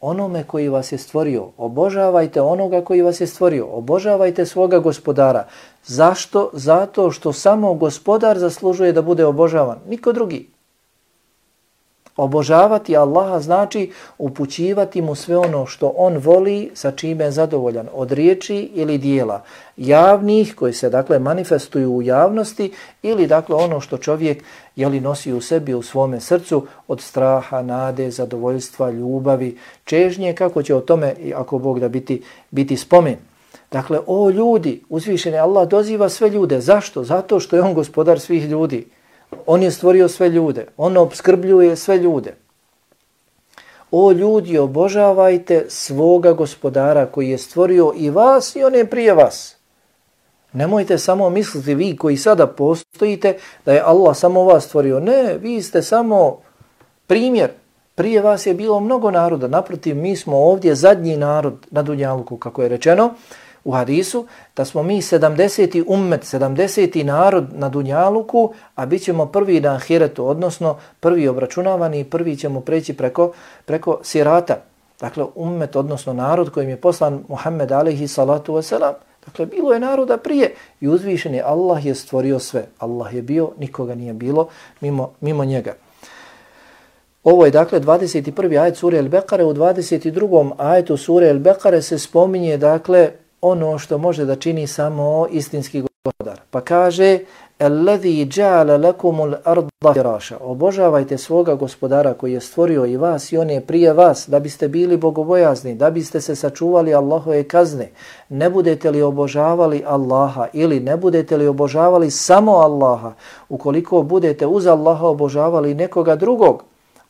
[SPEAKER 1] onome koji vas je stvorio. Obožavajte onoga koji vas je stvorio. Obožavajte svoga gospodara. Zašto? Zato što samo gospodar zaslužuje da bude obožavan. Niko drugi. Obožavati Allaha znači upućivati mu sve ono što on voli sa čime je zadovoljan od riječi ili dijela javnih koji se dakle manifestuju u javnosti ili dakle ono što čovjek jeli nosi u sebi u svome srcu od straha, nade, zadovoljstva, ljubavi, čežnje kako će o tome ako Bog da biti biti spomen. Dakle, o ljudi, uzvišeni Allah doziva sve ljude. Zašto? Zato što je on gospodar svih ljudi. On je stvorio sve ljude. On obskrbljuje sve ljude. O ljudi, obožavajte svoga gospodara koji je stvorio i vas i one prije vas. Nemojte samo misliti vi koji sada postojite da je Allah samo vas stvorio. Ne, vi ste samo primjer. Prije vas je bilo mnogo naroda. Naprotiv, mi smo ovdje zadnji narod na Dunjaluku, kako je rečeno u hadisu, da smo mi 70. ummet, 70. narod na Dunjaluku, a bit ćemo prvi na Ahiretu, odnosno prvi obračunavani i prvi ćemo preći preko, preko sirata. Dakle, ummet, odnosno narod kojim je poslan Muhammed alaihi salatu wasalam. Dakle, bilo je naroda prije i uzvišen je Allah je stvorio sve. Allah je bio, nikoga nije bilo mimo, mimo njega. Ovo je dakle 21. ajet sure El-Bekare. U 22. ajetu sure El-Bekare se spominje dakle ono što može da čini samo istinski gospodar. Pa kaže Alladhi ja'ala lakumul arda firasha. Obožavajte svoga gospodara koji je stvorio i vas i on je prije vas da biste bili bogobojazni, da biste se sačuvali Allahove kazne. Ne budete li obožavali Allaha ili ne budete li obožavali samo Allaha, ukoliko budete uz Allaha obožavali nekoga drugog,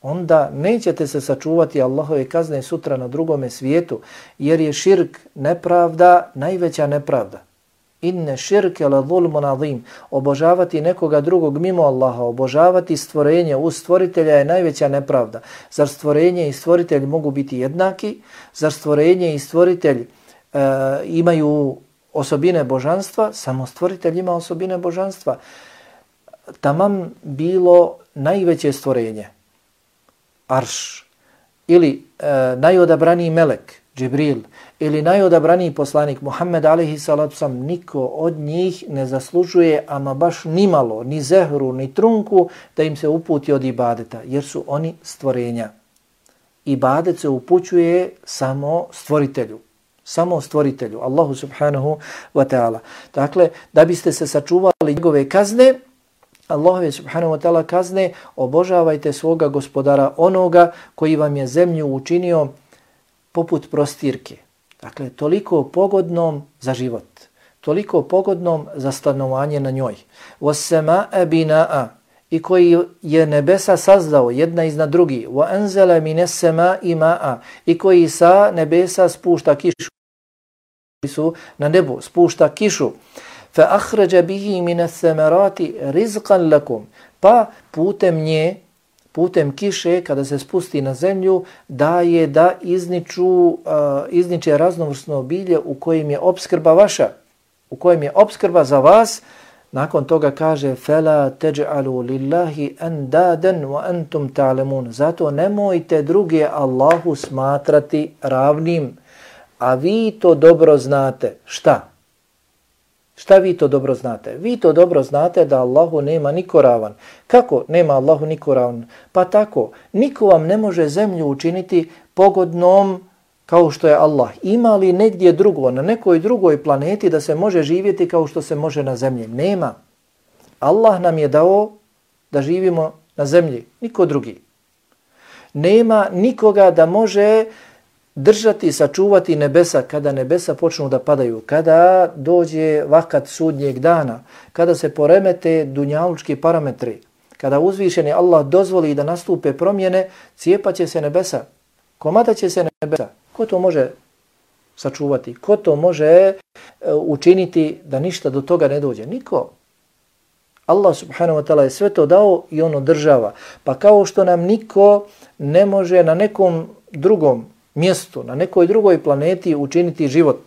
[SPEAKER 1] onda nećete se sačuvati Allahove kazne sutra na drugome svijetu, jer je širk nepravda najveća nepravda. Inne širke la zulmun azim. Obožavati nekoga drugog mimo Allaha, obožavati stvorenje u stvoritelja je najveća nepravda. Zar stvorenje i stvoritelj mogu biti jednaki? Zar stvorenje i stvoritelj e, imaju osobine božanstva? Samo stvoritelj ima osobine božanstva. Tamam bilo najveće stvorenje arš ili e, najodabraniji melek Džibril ili najodabraniji poslanik Muhammed alihi salatu sam niko od njih ne zaslužuje ama baš nimalo, ni zehru, ni trunku da im se uputi od ibadeta jer su oni stvorenja. Ibadet se upućuje samo stvoritelju samo stvoritelju, Allahu subhanahu wa ta'ala. Dakle, da biste se sačuvali njegove kazne, Allahove subhanahu wa ta'ala kazne, obožavajte svoga gospodara onoga koji vam je zemlju učinio poput prostirke. Dakle, toliko pogodnom za život, toliko pogodnom za stanovanje na njoj. Wasama bina'a i koji je nebesa sazdao jedna iznad drugi. Wa anzala minas samaa'i ma'a i koji sa nebesa spušta kišu. Su na nebu spušta kišu fa akhraja bihi min ath-thamarati rizqan lakum pa putem nje putem kiše kada se spusti na zemlju daje da izniču uh, izniče raznovrsno bilje u kojim je obskrba vaša u kojem je obskrba za vas. Nakon toga kaže fala taj'alu lillahi andadan wa antum ta'lamun. Zato nemojte druge Allahu smatrati ravnim a vi to dobro znate. Šta? Šta vi to dobro znate? Vi to dobro znate da Allahu nema niko ravan. Kako nema Allahu niko ravan? Pa tako, niko vam ne može zemlju učiniti pogodnom kao što je Allah. Ima li negdje drugo, na nekoj drugoj planeti da se može živjeti kao što se može na zemlji? Nema. Allah nam je dao da živimo na zemlji, niko drugi. Nema nikoga da može držati i sačuvati nebesa kada nebesa počnu da padaju, kada dođe vakat sudnjeg dana, kada se poremete dunjalučki parametri, kada uzvišeni Allah dozvoli da nastupe promjene, cijepaće se nebesa, komata će se nebesa. Ko to može sačuvati? Ko to može e, učiniti da ništa do toga ne dođe? Niko. Allah subhanahu wa ta'ala je sve to dao i ono država. Pa kao što nam niko ne može na nekom drugom mjestu, na nekoj drugoj planeti učiniti život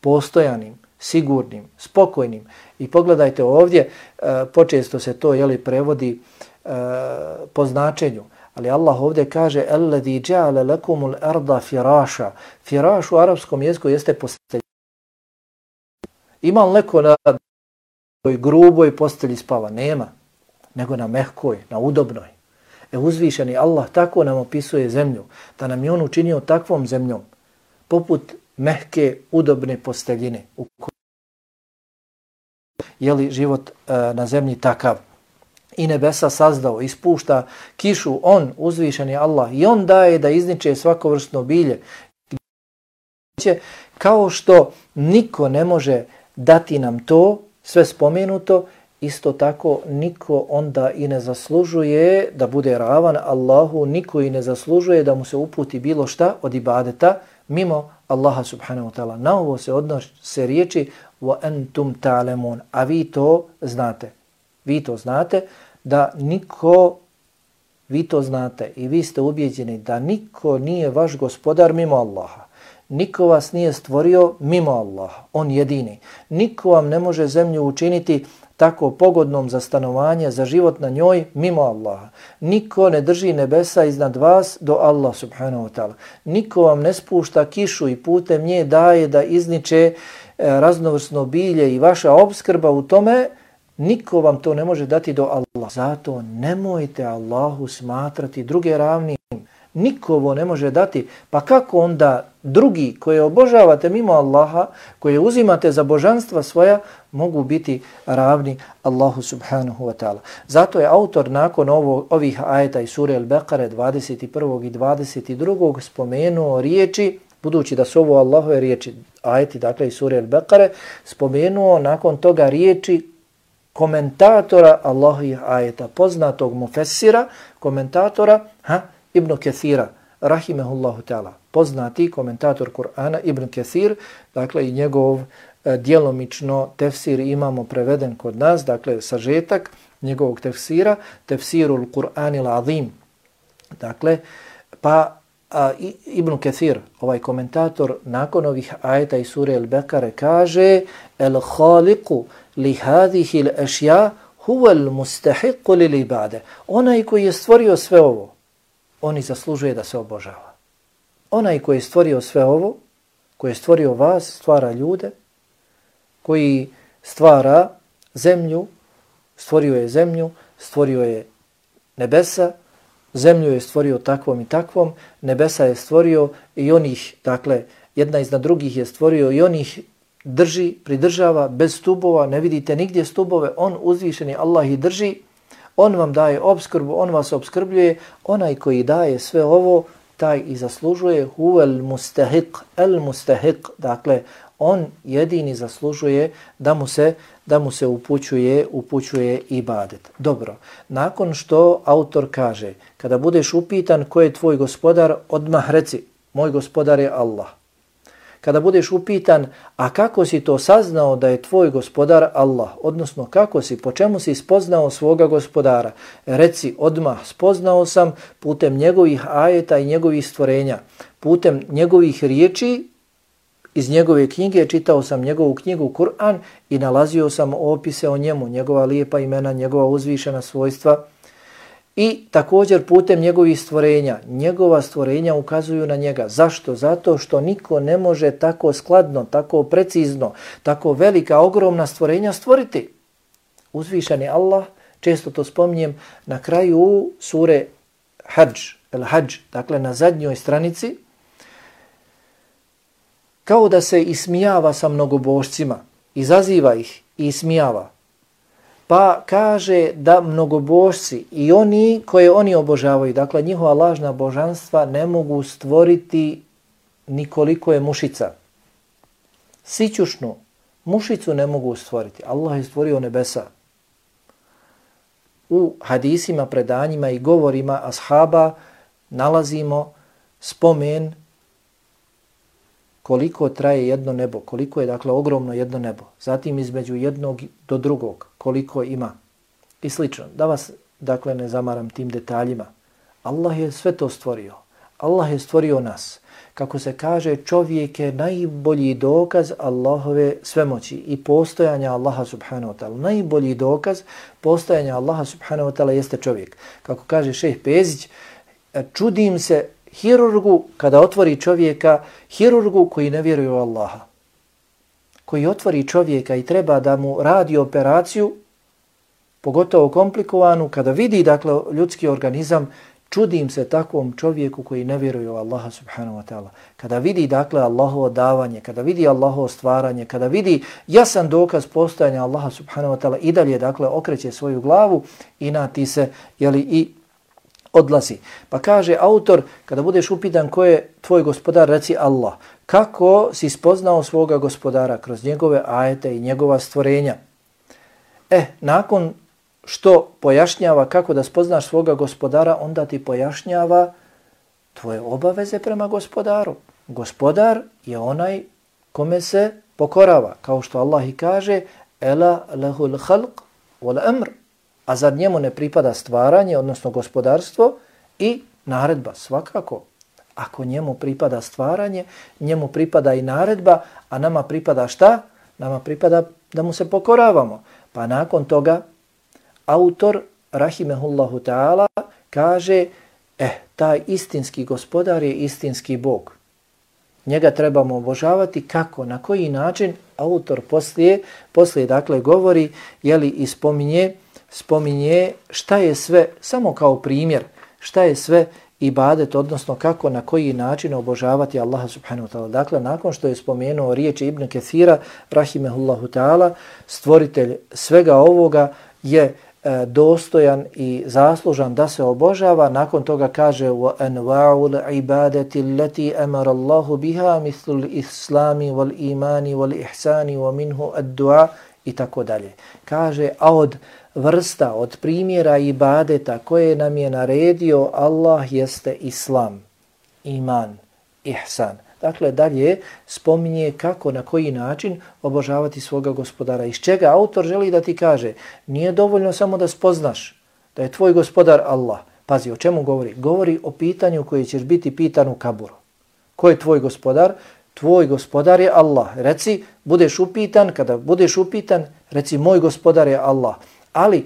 [SPEAKER 1] postojanim, sigurnim, spokojnim. I pogledajte ovdje, e, počesto se to jeli, prevodi e, po značenju. Ali Allah ovdje kaže Alladhi ja'ala lakumul arda firasha. Firaš u arapskom jeziku jeste postelja. Ima li neko na toj gruboj postelji spava? Nema. Nego na mehkoj, na udobnoj. E uzvišeni Allah tako nam opisuje zemlju, da nam je on učinio takvom zemljom, poput mehke, udobne posteljine. Je li život e, na zemlji takav? I nebesa sazdao, ispušta kišu, on, uzvišeni Allah, i on daje da izniče svakovrstno bilje. Kao što niko ne može dati nam to, sve spomenuto, isto tako niko onda i ne zaslužuje da bude ravan Allahu, niko i ne zaslužuje da mu se uputi bilo šta od ibadeta mimo Allaha subhanahu wa ta'ala. Na ovo se odnose riječi wa antum ta'lamun, a vi to znate. Vi to znate da niko vi to znate i vi ste ubjeđeni da niko nije vaš gospodar mimo Allaha. Niko vas nije stvorio mimo Allaha, on jedini. Niko vam ne može zemlju učiniti tako pogodnom za stanovanje, za život na njoj, mimo Allaha. Niko ne drži nebesa iznad vas do Allah subhanahu wa ta'ala. Niko vam ne spušta kišu i putem nje daje da izniče e, raznovrsno bilje i vaša obskrba u tome, niko vam to ne može dati do Allah. Zato nemojte Allahu smatrati druge ravnim niko ovo ne može dati, pa kako onda drugi koje obožavate mimo Allaha, koje uzimate za božanstva svoja, mogu biti ravni Allahu subhanahu wa ta'ala. Zato je autor nakon ovo, ovih ajeta iz sure Al-Bekare 21. i 22. spomenuo riječi, budući da su ovo Allahove riječi, ajeti dakle iz sure Al-Bekare, spomenuo nakon toga riječi komentatora Allahovih ajeta, poznatog mufessira, komentatora, ha, Ibn Kathira, rahimehullahu ta'ala, poznati komentator Kur'ana Ibn Kathir, dakle i njegov e, djelomično tefsir imamo preveden kod nas, dakle sažetak njegovog tefsira, tefsirul Kur'anil Azim. Dakle, pa a, Ibn Kathir, ovaj komentator, nakon ovih ajeta i sure El-Bekare kaže El khaliku li hadihil ešja huwa mustahiku li libade. Onaj koji je stvorio sve ovo, oni zaslužuje da se obožava. Onaj koji je stvorio sve ovo, koji je stvorio vas, stvara ljude, koji stvara zemlju, stvorio je zemlju, stvorio je nebesa, zemlju je stvorio takvom i takvom, nebesa je stvorio i onih, dakle, jedna iznad drugih je stvorio i onih drži, pridržava bez stubova, ne vidite nigdje stubove, on uzvišeni Allah i drži, On vam daje obskrbu, on vas obskrbljuje, onaj koji daje sve ovo, taj i zaslužuje. Huvel mustahiq, el mustahiq, dakle, on jedini zaslužuje da mu se da mu se upućuje, upućuje ibadet. Dobro, nakon što autor kaže, kada budeš upitan ko je tvoj gospodar, odmah reci, moj gospodar je Allah kada budeš upitan, a kako si to saznao da je tvoj gospodar Allah, odnosno kako si, po čemu si spoznao svoga gospodara, reci odmah, spoznao sam putem njegovih ajeta i njegovih stvorenja, putem njegovih riječi, iz njegove knjige, čitao sam njegovu knjigu Kur'an i nalazio sam opise o njemu, njegova lijepa imena, njegova uzvišena svojstva, I također putem njegovih stvorenja, njegova stvorenja ukazuju na njega. Zašto? Zato što niko ne može tako skladno, tako precizno, tako velika, ogromna stvorenja stvoriti. Uzvišen je Allah, često to spominjem, na kraju sure Hajj, el Hajj, dakle na zadnjoj stranici, kao da se ismijava sa mnogobošcima, izaziva ih i ismijava. Pa kaže da mnogobožci i oni koje oni obožavaju, dakle njihova lažna božanstva ne mogu stvoriti nikoliko je mušica. Sićušnu mušicu ne mogu stvoriti. Allah je stvorio nebesa. U hadisima, predanjima i govorima ashaba nalazimo spomen koliko traje jedno nebo, koliko je dakle ogromno jedno nebo, zatim između jednog do drugog, koliko ima i slično. Da vas dakle ne zamaram tim detaljima. Allah je sve to stvorio, Allah je stvorio nas. Kako se kaže, čovjek je najbolji dokaz Allahove svemoći i postojanja Allaha subhanahu wa ta'ala. Najbolji dokaz postojanja Allaha subhanahu wa ta'ala jeste čovjek. Kako kaže šeh Pezić, čudim se hirurgu kada otvori čovjeka, hirurgu koji ne vjeruje u Allaha. Koji otvori čovjeka i treba da mu radi operaciju, pogotovo komplikovanu, kada vidi dakle ljudski organizam, čudim se takvom čovjeku koji ne vjeruje u Allaha subhanahu wa ta'ala. Kada vidi dakle Allahovo davanje, kada vidi Allahovo stvaranje, kada vidi jasan dokaz postojanja Allaha subhanahu wa ta'ala i dalje dakle okreće svoju glavu i nati se jeli, i odlazi. Pa kaže autor, kada budeš upitan ko je tvoj gospodar, reci Allah. Kako si spoznao svoga gospodara kroz njegove ajete i njegova stvorenja? E, nakon što pojašnjava kako da spoznaš svoga gospodara, onda ti pojašnjava tvoje obaveze prema gospodaru. Gospodar je onaj kome se pokorava, kao što Allah i kaže Ela lehul halq wal amr. A zar njemu ne pripada stvaranje, odnosno gospodarstvo i naredba? Svakako. Ako njemu pripada stvaranje, njemu pripada i naredba, a nama pripada šta? Nama pripada da mu se pokoravamo. Pa nakon toga autor, rahimehullahu ta'ala, kaže, eh, taj istinski gospodar je istinski Bog. Njega trebamo obožavati kako, na koji način autor poslije, poslije dakle govori, jeli i spominje, spominje šta je sve, samo kao primjer, šta je sve ibadet, odnosno kako, na koji način obožavati Allaha subhanahu wa ta'ala. Dakle, nakon što je spomenuo riječi Ibn Kathira, rahimehullahu ta'ala, stvoritelj svega ovoga je E, dostojan i zaslužan da se obožava, nakon toga kaže wa الْعِبَادَةِ ibadati أَمَرَ amara بِهَا biha الْإِسْلَامِ al-islami wal imani wal ihsani wa minhu ad-du'a i tako dalje. Kaže a od vrsta, od primjera ibadeta koje nam je naredio Allah jeste islam, iman, ihsan. Dakle, dalje spominje kako, na koji način obožavati svoga gospodara. Iz čega autor želi da ti kaže, nije dovoljno samo da spoznaš da je tvoj gospodar Allah. Pazi, o čemu govori? Govori o pitanju koje ćeš biti pitan u kaburu. Ko je tvoj gospodar? Tvoj gospodar je Allah. Reci, budeš upitan, kada budeš upitan, reci, moj gospodar je Allah. Ali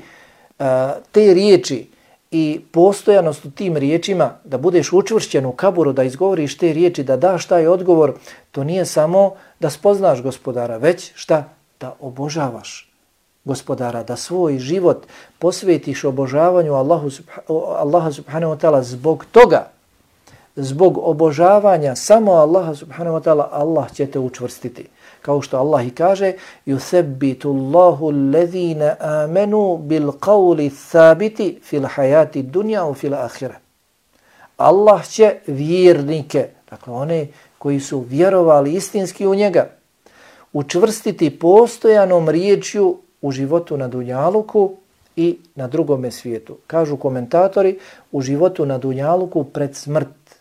[SPEAKER 1] eh, te riječi, i postojanost u tim riječima, da budeš učvršćen u kaburu, da izgovoriš te riječi, da daš taj odgovor, to nije samo da spoznaš gospodara, već šta? Da obožavaš gospodara, da svoj život posvetiš obožavanju Allahu Allaha subhanahu wa ta'ala zbog toga, zbog obožavanja samo Allaha subhanahu wa ta'ala, Allah će te učvrstiti kao što Allah i kaže yuthabbitu Allahu alladhina amanu bil qawli thabiti fil hayati dunya wa fil akhirah Allah će vjernike dakle one koji su vjerovali istinski u njega učvrstiti postojanom riječju u životu na dunjaluku i na drugome svijetu. Kažu komentatori, u životu na dunjaluku pred smrt.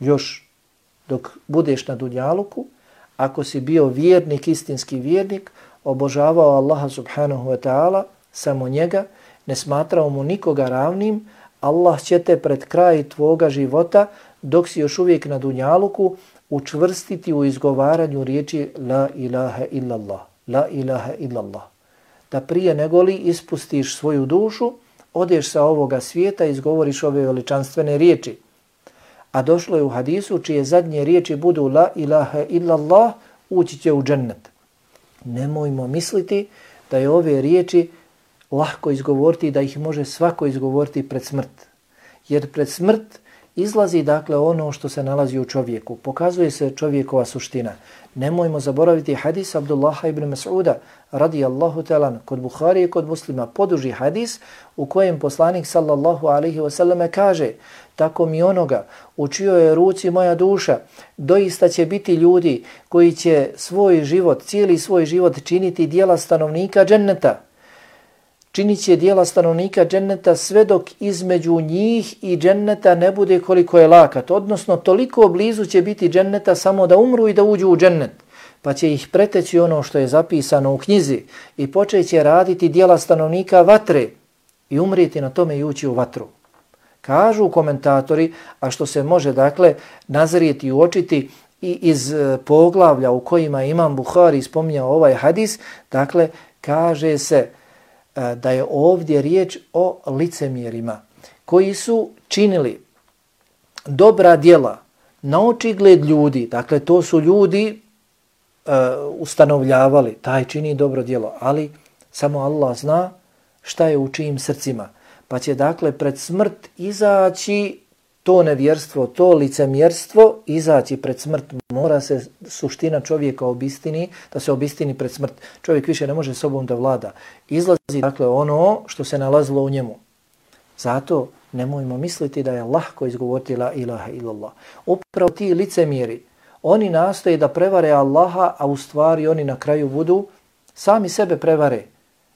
[SPEAKER 1] Još dok budeš na dunjaluku, ako si bio vjernik, istinski vjernik, obožavao Allaha subhanahu wa ta'ala, samo njega, ne smatrao mu nikoga ravnim, Allah će te pred kraj tvoga života, dok si još uvijek na dunjaluku, učvrstiti u izgovaranju riječi La ilaha illallah. La ilaha illallah. Da prije nego li ispustiš svoju dušu, odeš sa ovoga svijeta i izgovoriš ove veličanstvene riječi a došlo je u hadisu čije zadnje riječi budu la ilaha illallah, ući će u džennet. Nemojmo misliti da je ove riječi lahko izgovoriti da ih može svako izgovoriti pred smrt. Jer pred smrt izlazi dakle ono što se nalazi u čovjeku. Pokazuje se čovjekova suština. Nemojmo zaboraviti hadis Abdullaha ibn Mas'uda radijallahu talan kod Buhari i kod muslima poduži hadis u kojem poslanik sallallahu alaihi wasallam kaže tako mi onoga u čijoj je ruci moja duša doista će biti ljudi koji će svoj život, cijeli svoj život činiti dijela stanovnika dženneta činit će dijela stanovnika dženneta sve dok između njih i dženneta ne bude koliko je lakat. Odnosno, toliko blizu će biti dženneta samo da umru i da uđu u džennet. Pa će ih preteći ono što je zapisano u knjizi i počeće raditi dijela stanovnika vatre i umrijeti na tome i ući u vatru. Kažu komentatori, a što se može dakle nazrijeti i uočiti i iz e, poglavlja u kojima imam Buhari spominjao ovaj hadis, dakle kaže se E, da je ovdje riječ o licemjerima koji su činili dobra djela na očigled ljudi, dakle to su ljudi uh, ustanovljavali, taj čini dobro djelo, ali samo Allah zna šta je u čijim srcima. Pa će dakle pred smrt izaći to nevjerstvo, to licemjerstvo, izaći pred smrt. Mora se suština čovjeka obistini, da se obistini pred smrt. Čovjek više ne može sobom da vlada. Izlazi dakle ono što se nalazilo u njemu. Zato nemojmo misliti da je lahko izgovoriti la ilaha illallah. Upravo ti licemjeri, oni nastoje da prevare Allaha, a u stvari oni na kraju budu sami sebe prevare.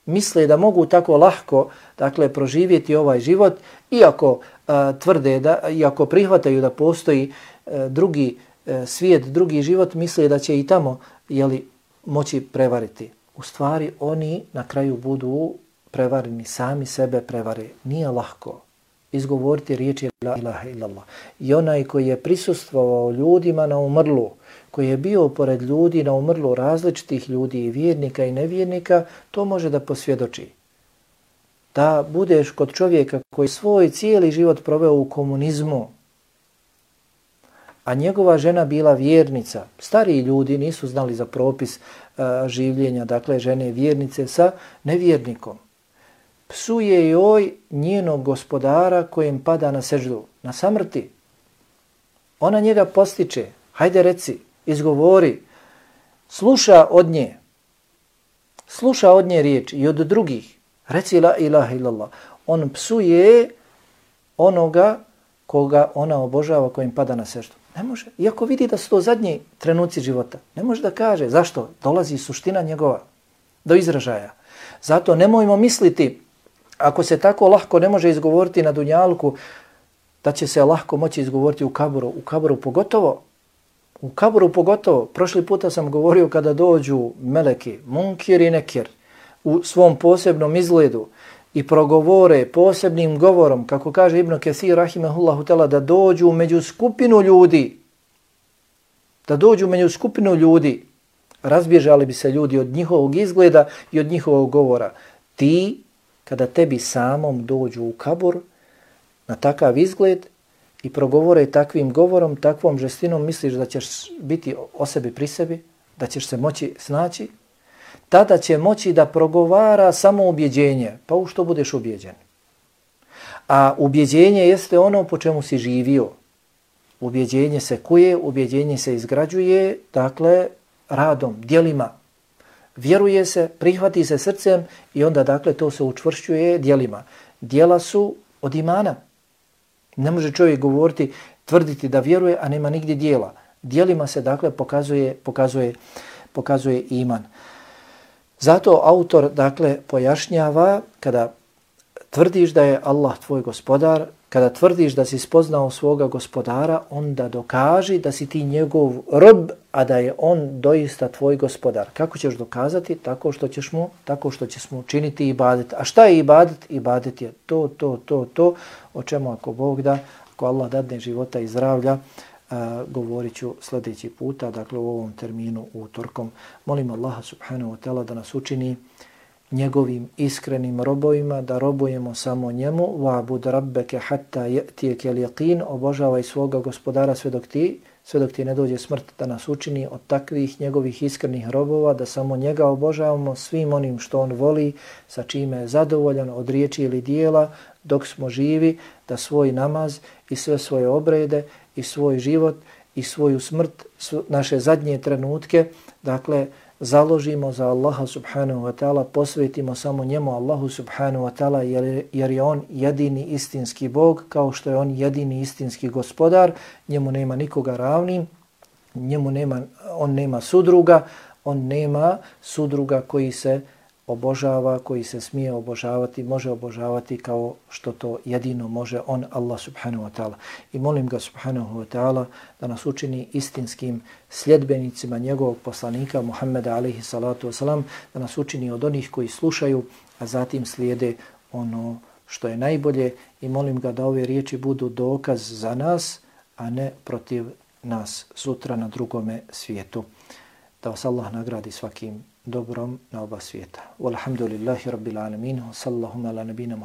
[SPEAKER 1] Misle da mogu tako lahko dakle, proživjeti ovaj život, iako a, tvrde, da, iako prihvataju da postoji a, drugi a, svijet, drugi život, misle da će i tamo jeli, moći prevariti. U stvari oni na kraju budu prevareni, sami sebe prevare. Nije lahko izgovoriti riječi la ilaha illallah. I onaj koji je prisustvovao ljudima na umrlu, koji je bio pored ljudi na umrlu različitih ljudi i vjernika i nevjernika, to može da posvjedoči. Da budeš kod čovjeka koji svoj cijeli život proveo u komunizmu, a njegova žena bila vjernica. Stariji ljudi nisu znali za propis uh, življenja, dakle žene vjernice sa nevjernikom psuje joj njenog gospodara kojem pada na seždu, na samrti. Ona njega postiče, hajde reci, izgovori, sluša od nje, sluša od nje riječ i od drugih, reci la ilaha illallah. On psuje onoga koga ona obožava kojim pada na seždu. Ne može, iako vidi da su to zadnji trenuci života, ne može da kaže zašto dolazi suština njegova do izražaja. Zato nemojmo misliti Ako se tako lahko ne može izgovoriti na dunjalku, da će se lahko moći izgovoriti u kaboru. U kaboru pogotovo. U kaburu pogotovo. Prošli puta sam govorio kada dođu meleki, munkir i nekir, u svom posebnom izgledu i progovore posebnim govorom, kako kaže Ibn Kesir, rahimahullahu tela, da dođu među skupinu ljudi, da dođu među skupinu ljudi, razbježali bi se ljudi od njihovog izgleda i od njihovog govora. Ti kada tebi samom dođu u kabur na takav izgled i progovore takvim govorom, takvom žestinom, misliš da ćeš biti o sebi pri sebi, da ćeš se moći snaći, tada će moći da progovara samo ubjeđenje, pa u što budeš ubjeđen. A ubjeđenje jeste ono po čemu si živio. Ubjeđenje se kuje, ubjeđenje se izgrađuje, dakle, radom, dijelima, vjeruje se, prihvati se srcem i onda dakle to se učvršćuje dijelima. Dijela su od imana. Ne može čovjek govoriti, tvrditi da vjeruje, a nema nigdje dijela. Dijelima se dakle pokazuje, pokazuje, pokazuje iman. Zato autor dakle pojašnjava kada tvrdiš da je Allah tvoj gospodar, kada tvrdiš da si spoznao svoga gospodara, onda dokaži da si ti njegov rob, a da je on doista tvoj gospodar. Kako ćeš dokazati? Tako što ćeš mu, tako što ćeš mu učiniti ibadet. A šta je ibadet? Ibadet je to, to, to, to, o čemu ako Bog da, ako Allah dadne života i zdravlja, Uh, govorit ću sljedeći puta, dakle u ovom terminu utorkom. Molim Allaha subhanahu wa ta'ala da nas učini uh, njegovim iskrenim robovima, da robujemo samo njemu, wa bud rabbeke hatta je'tijeke liqin, obožavaj svoga gospodara sve dok ti, sve dok ti ne dođe smrt, da nas učini od takvih njegovih iskrenih robova, da samo njega obožavamo svim onim što on voli, sa čime je zadovoljan od riječi ili dijela, dok smo živi, da svoj namaz i sve svoje obrede i svoj život i svoju smrt, naše zadnje trenutke, dakle, založimo za Allaha subhanahu wa ta'ala, posvetimo samo njemu Allahu subhanahu wa ta'ala jer, jer je on jedini istinski Bog kao što je on jedini istinski gospodar, njemu nema nikoga ravnim, njemu nema, on nema sudruga, on nema sudruga koji se obožava, koji se smije obožavati, može obožavati kao što to jedino može on, Allah subhanahu wa ta'ala. I molim ga subhanahu wa ta'ala da nas učini istinskim sljedbenicima njegovog poslanika Muhammeda alaihi salatu wasalam, da nas učini od onih koji slušaju, a zatim slijede ono što je najbolje i molim ga da ove riječi budu dokaz za nas, a ne protiv nas sutra na drugome svijetu. Da vas Allah nagradi svakim dobrom na oba svijeta. Walhamdulillahi rabbil alaminu, sallahum ala nabina Muhammadu.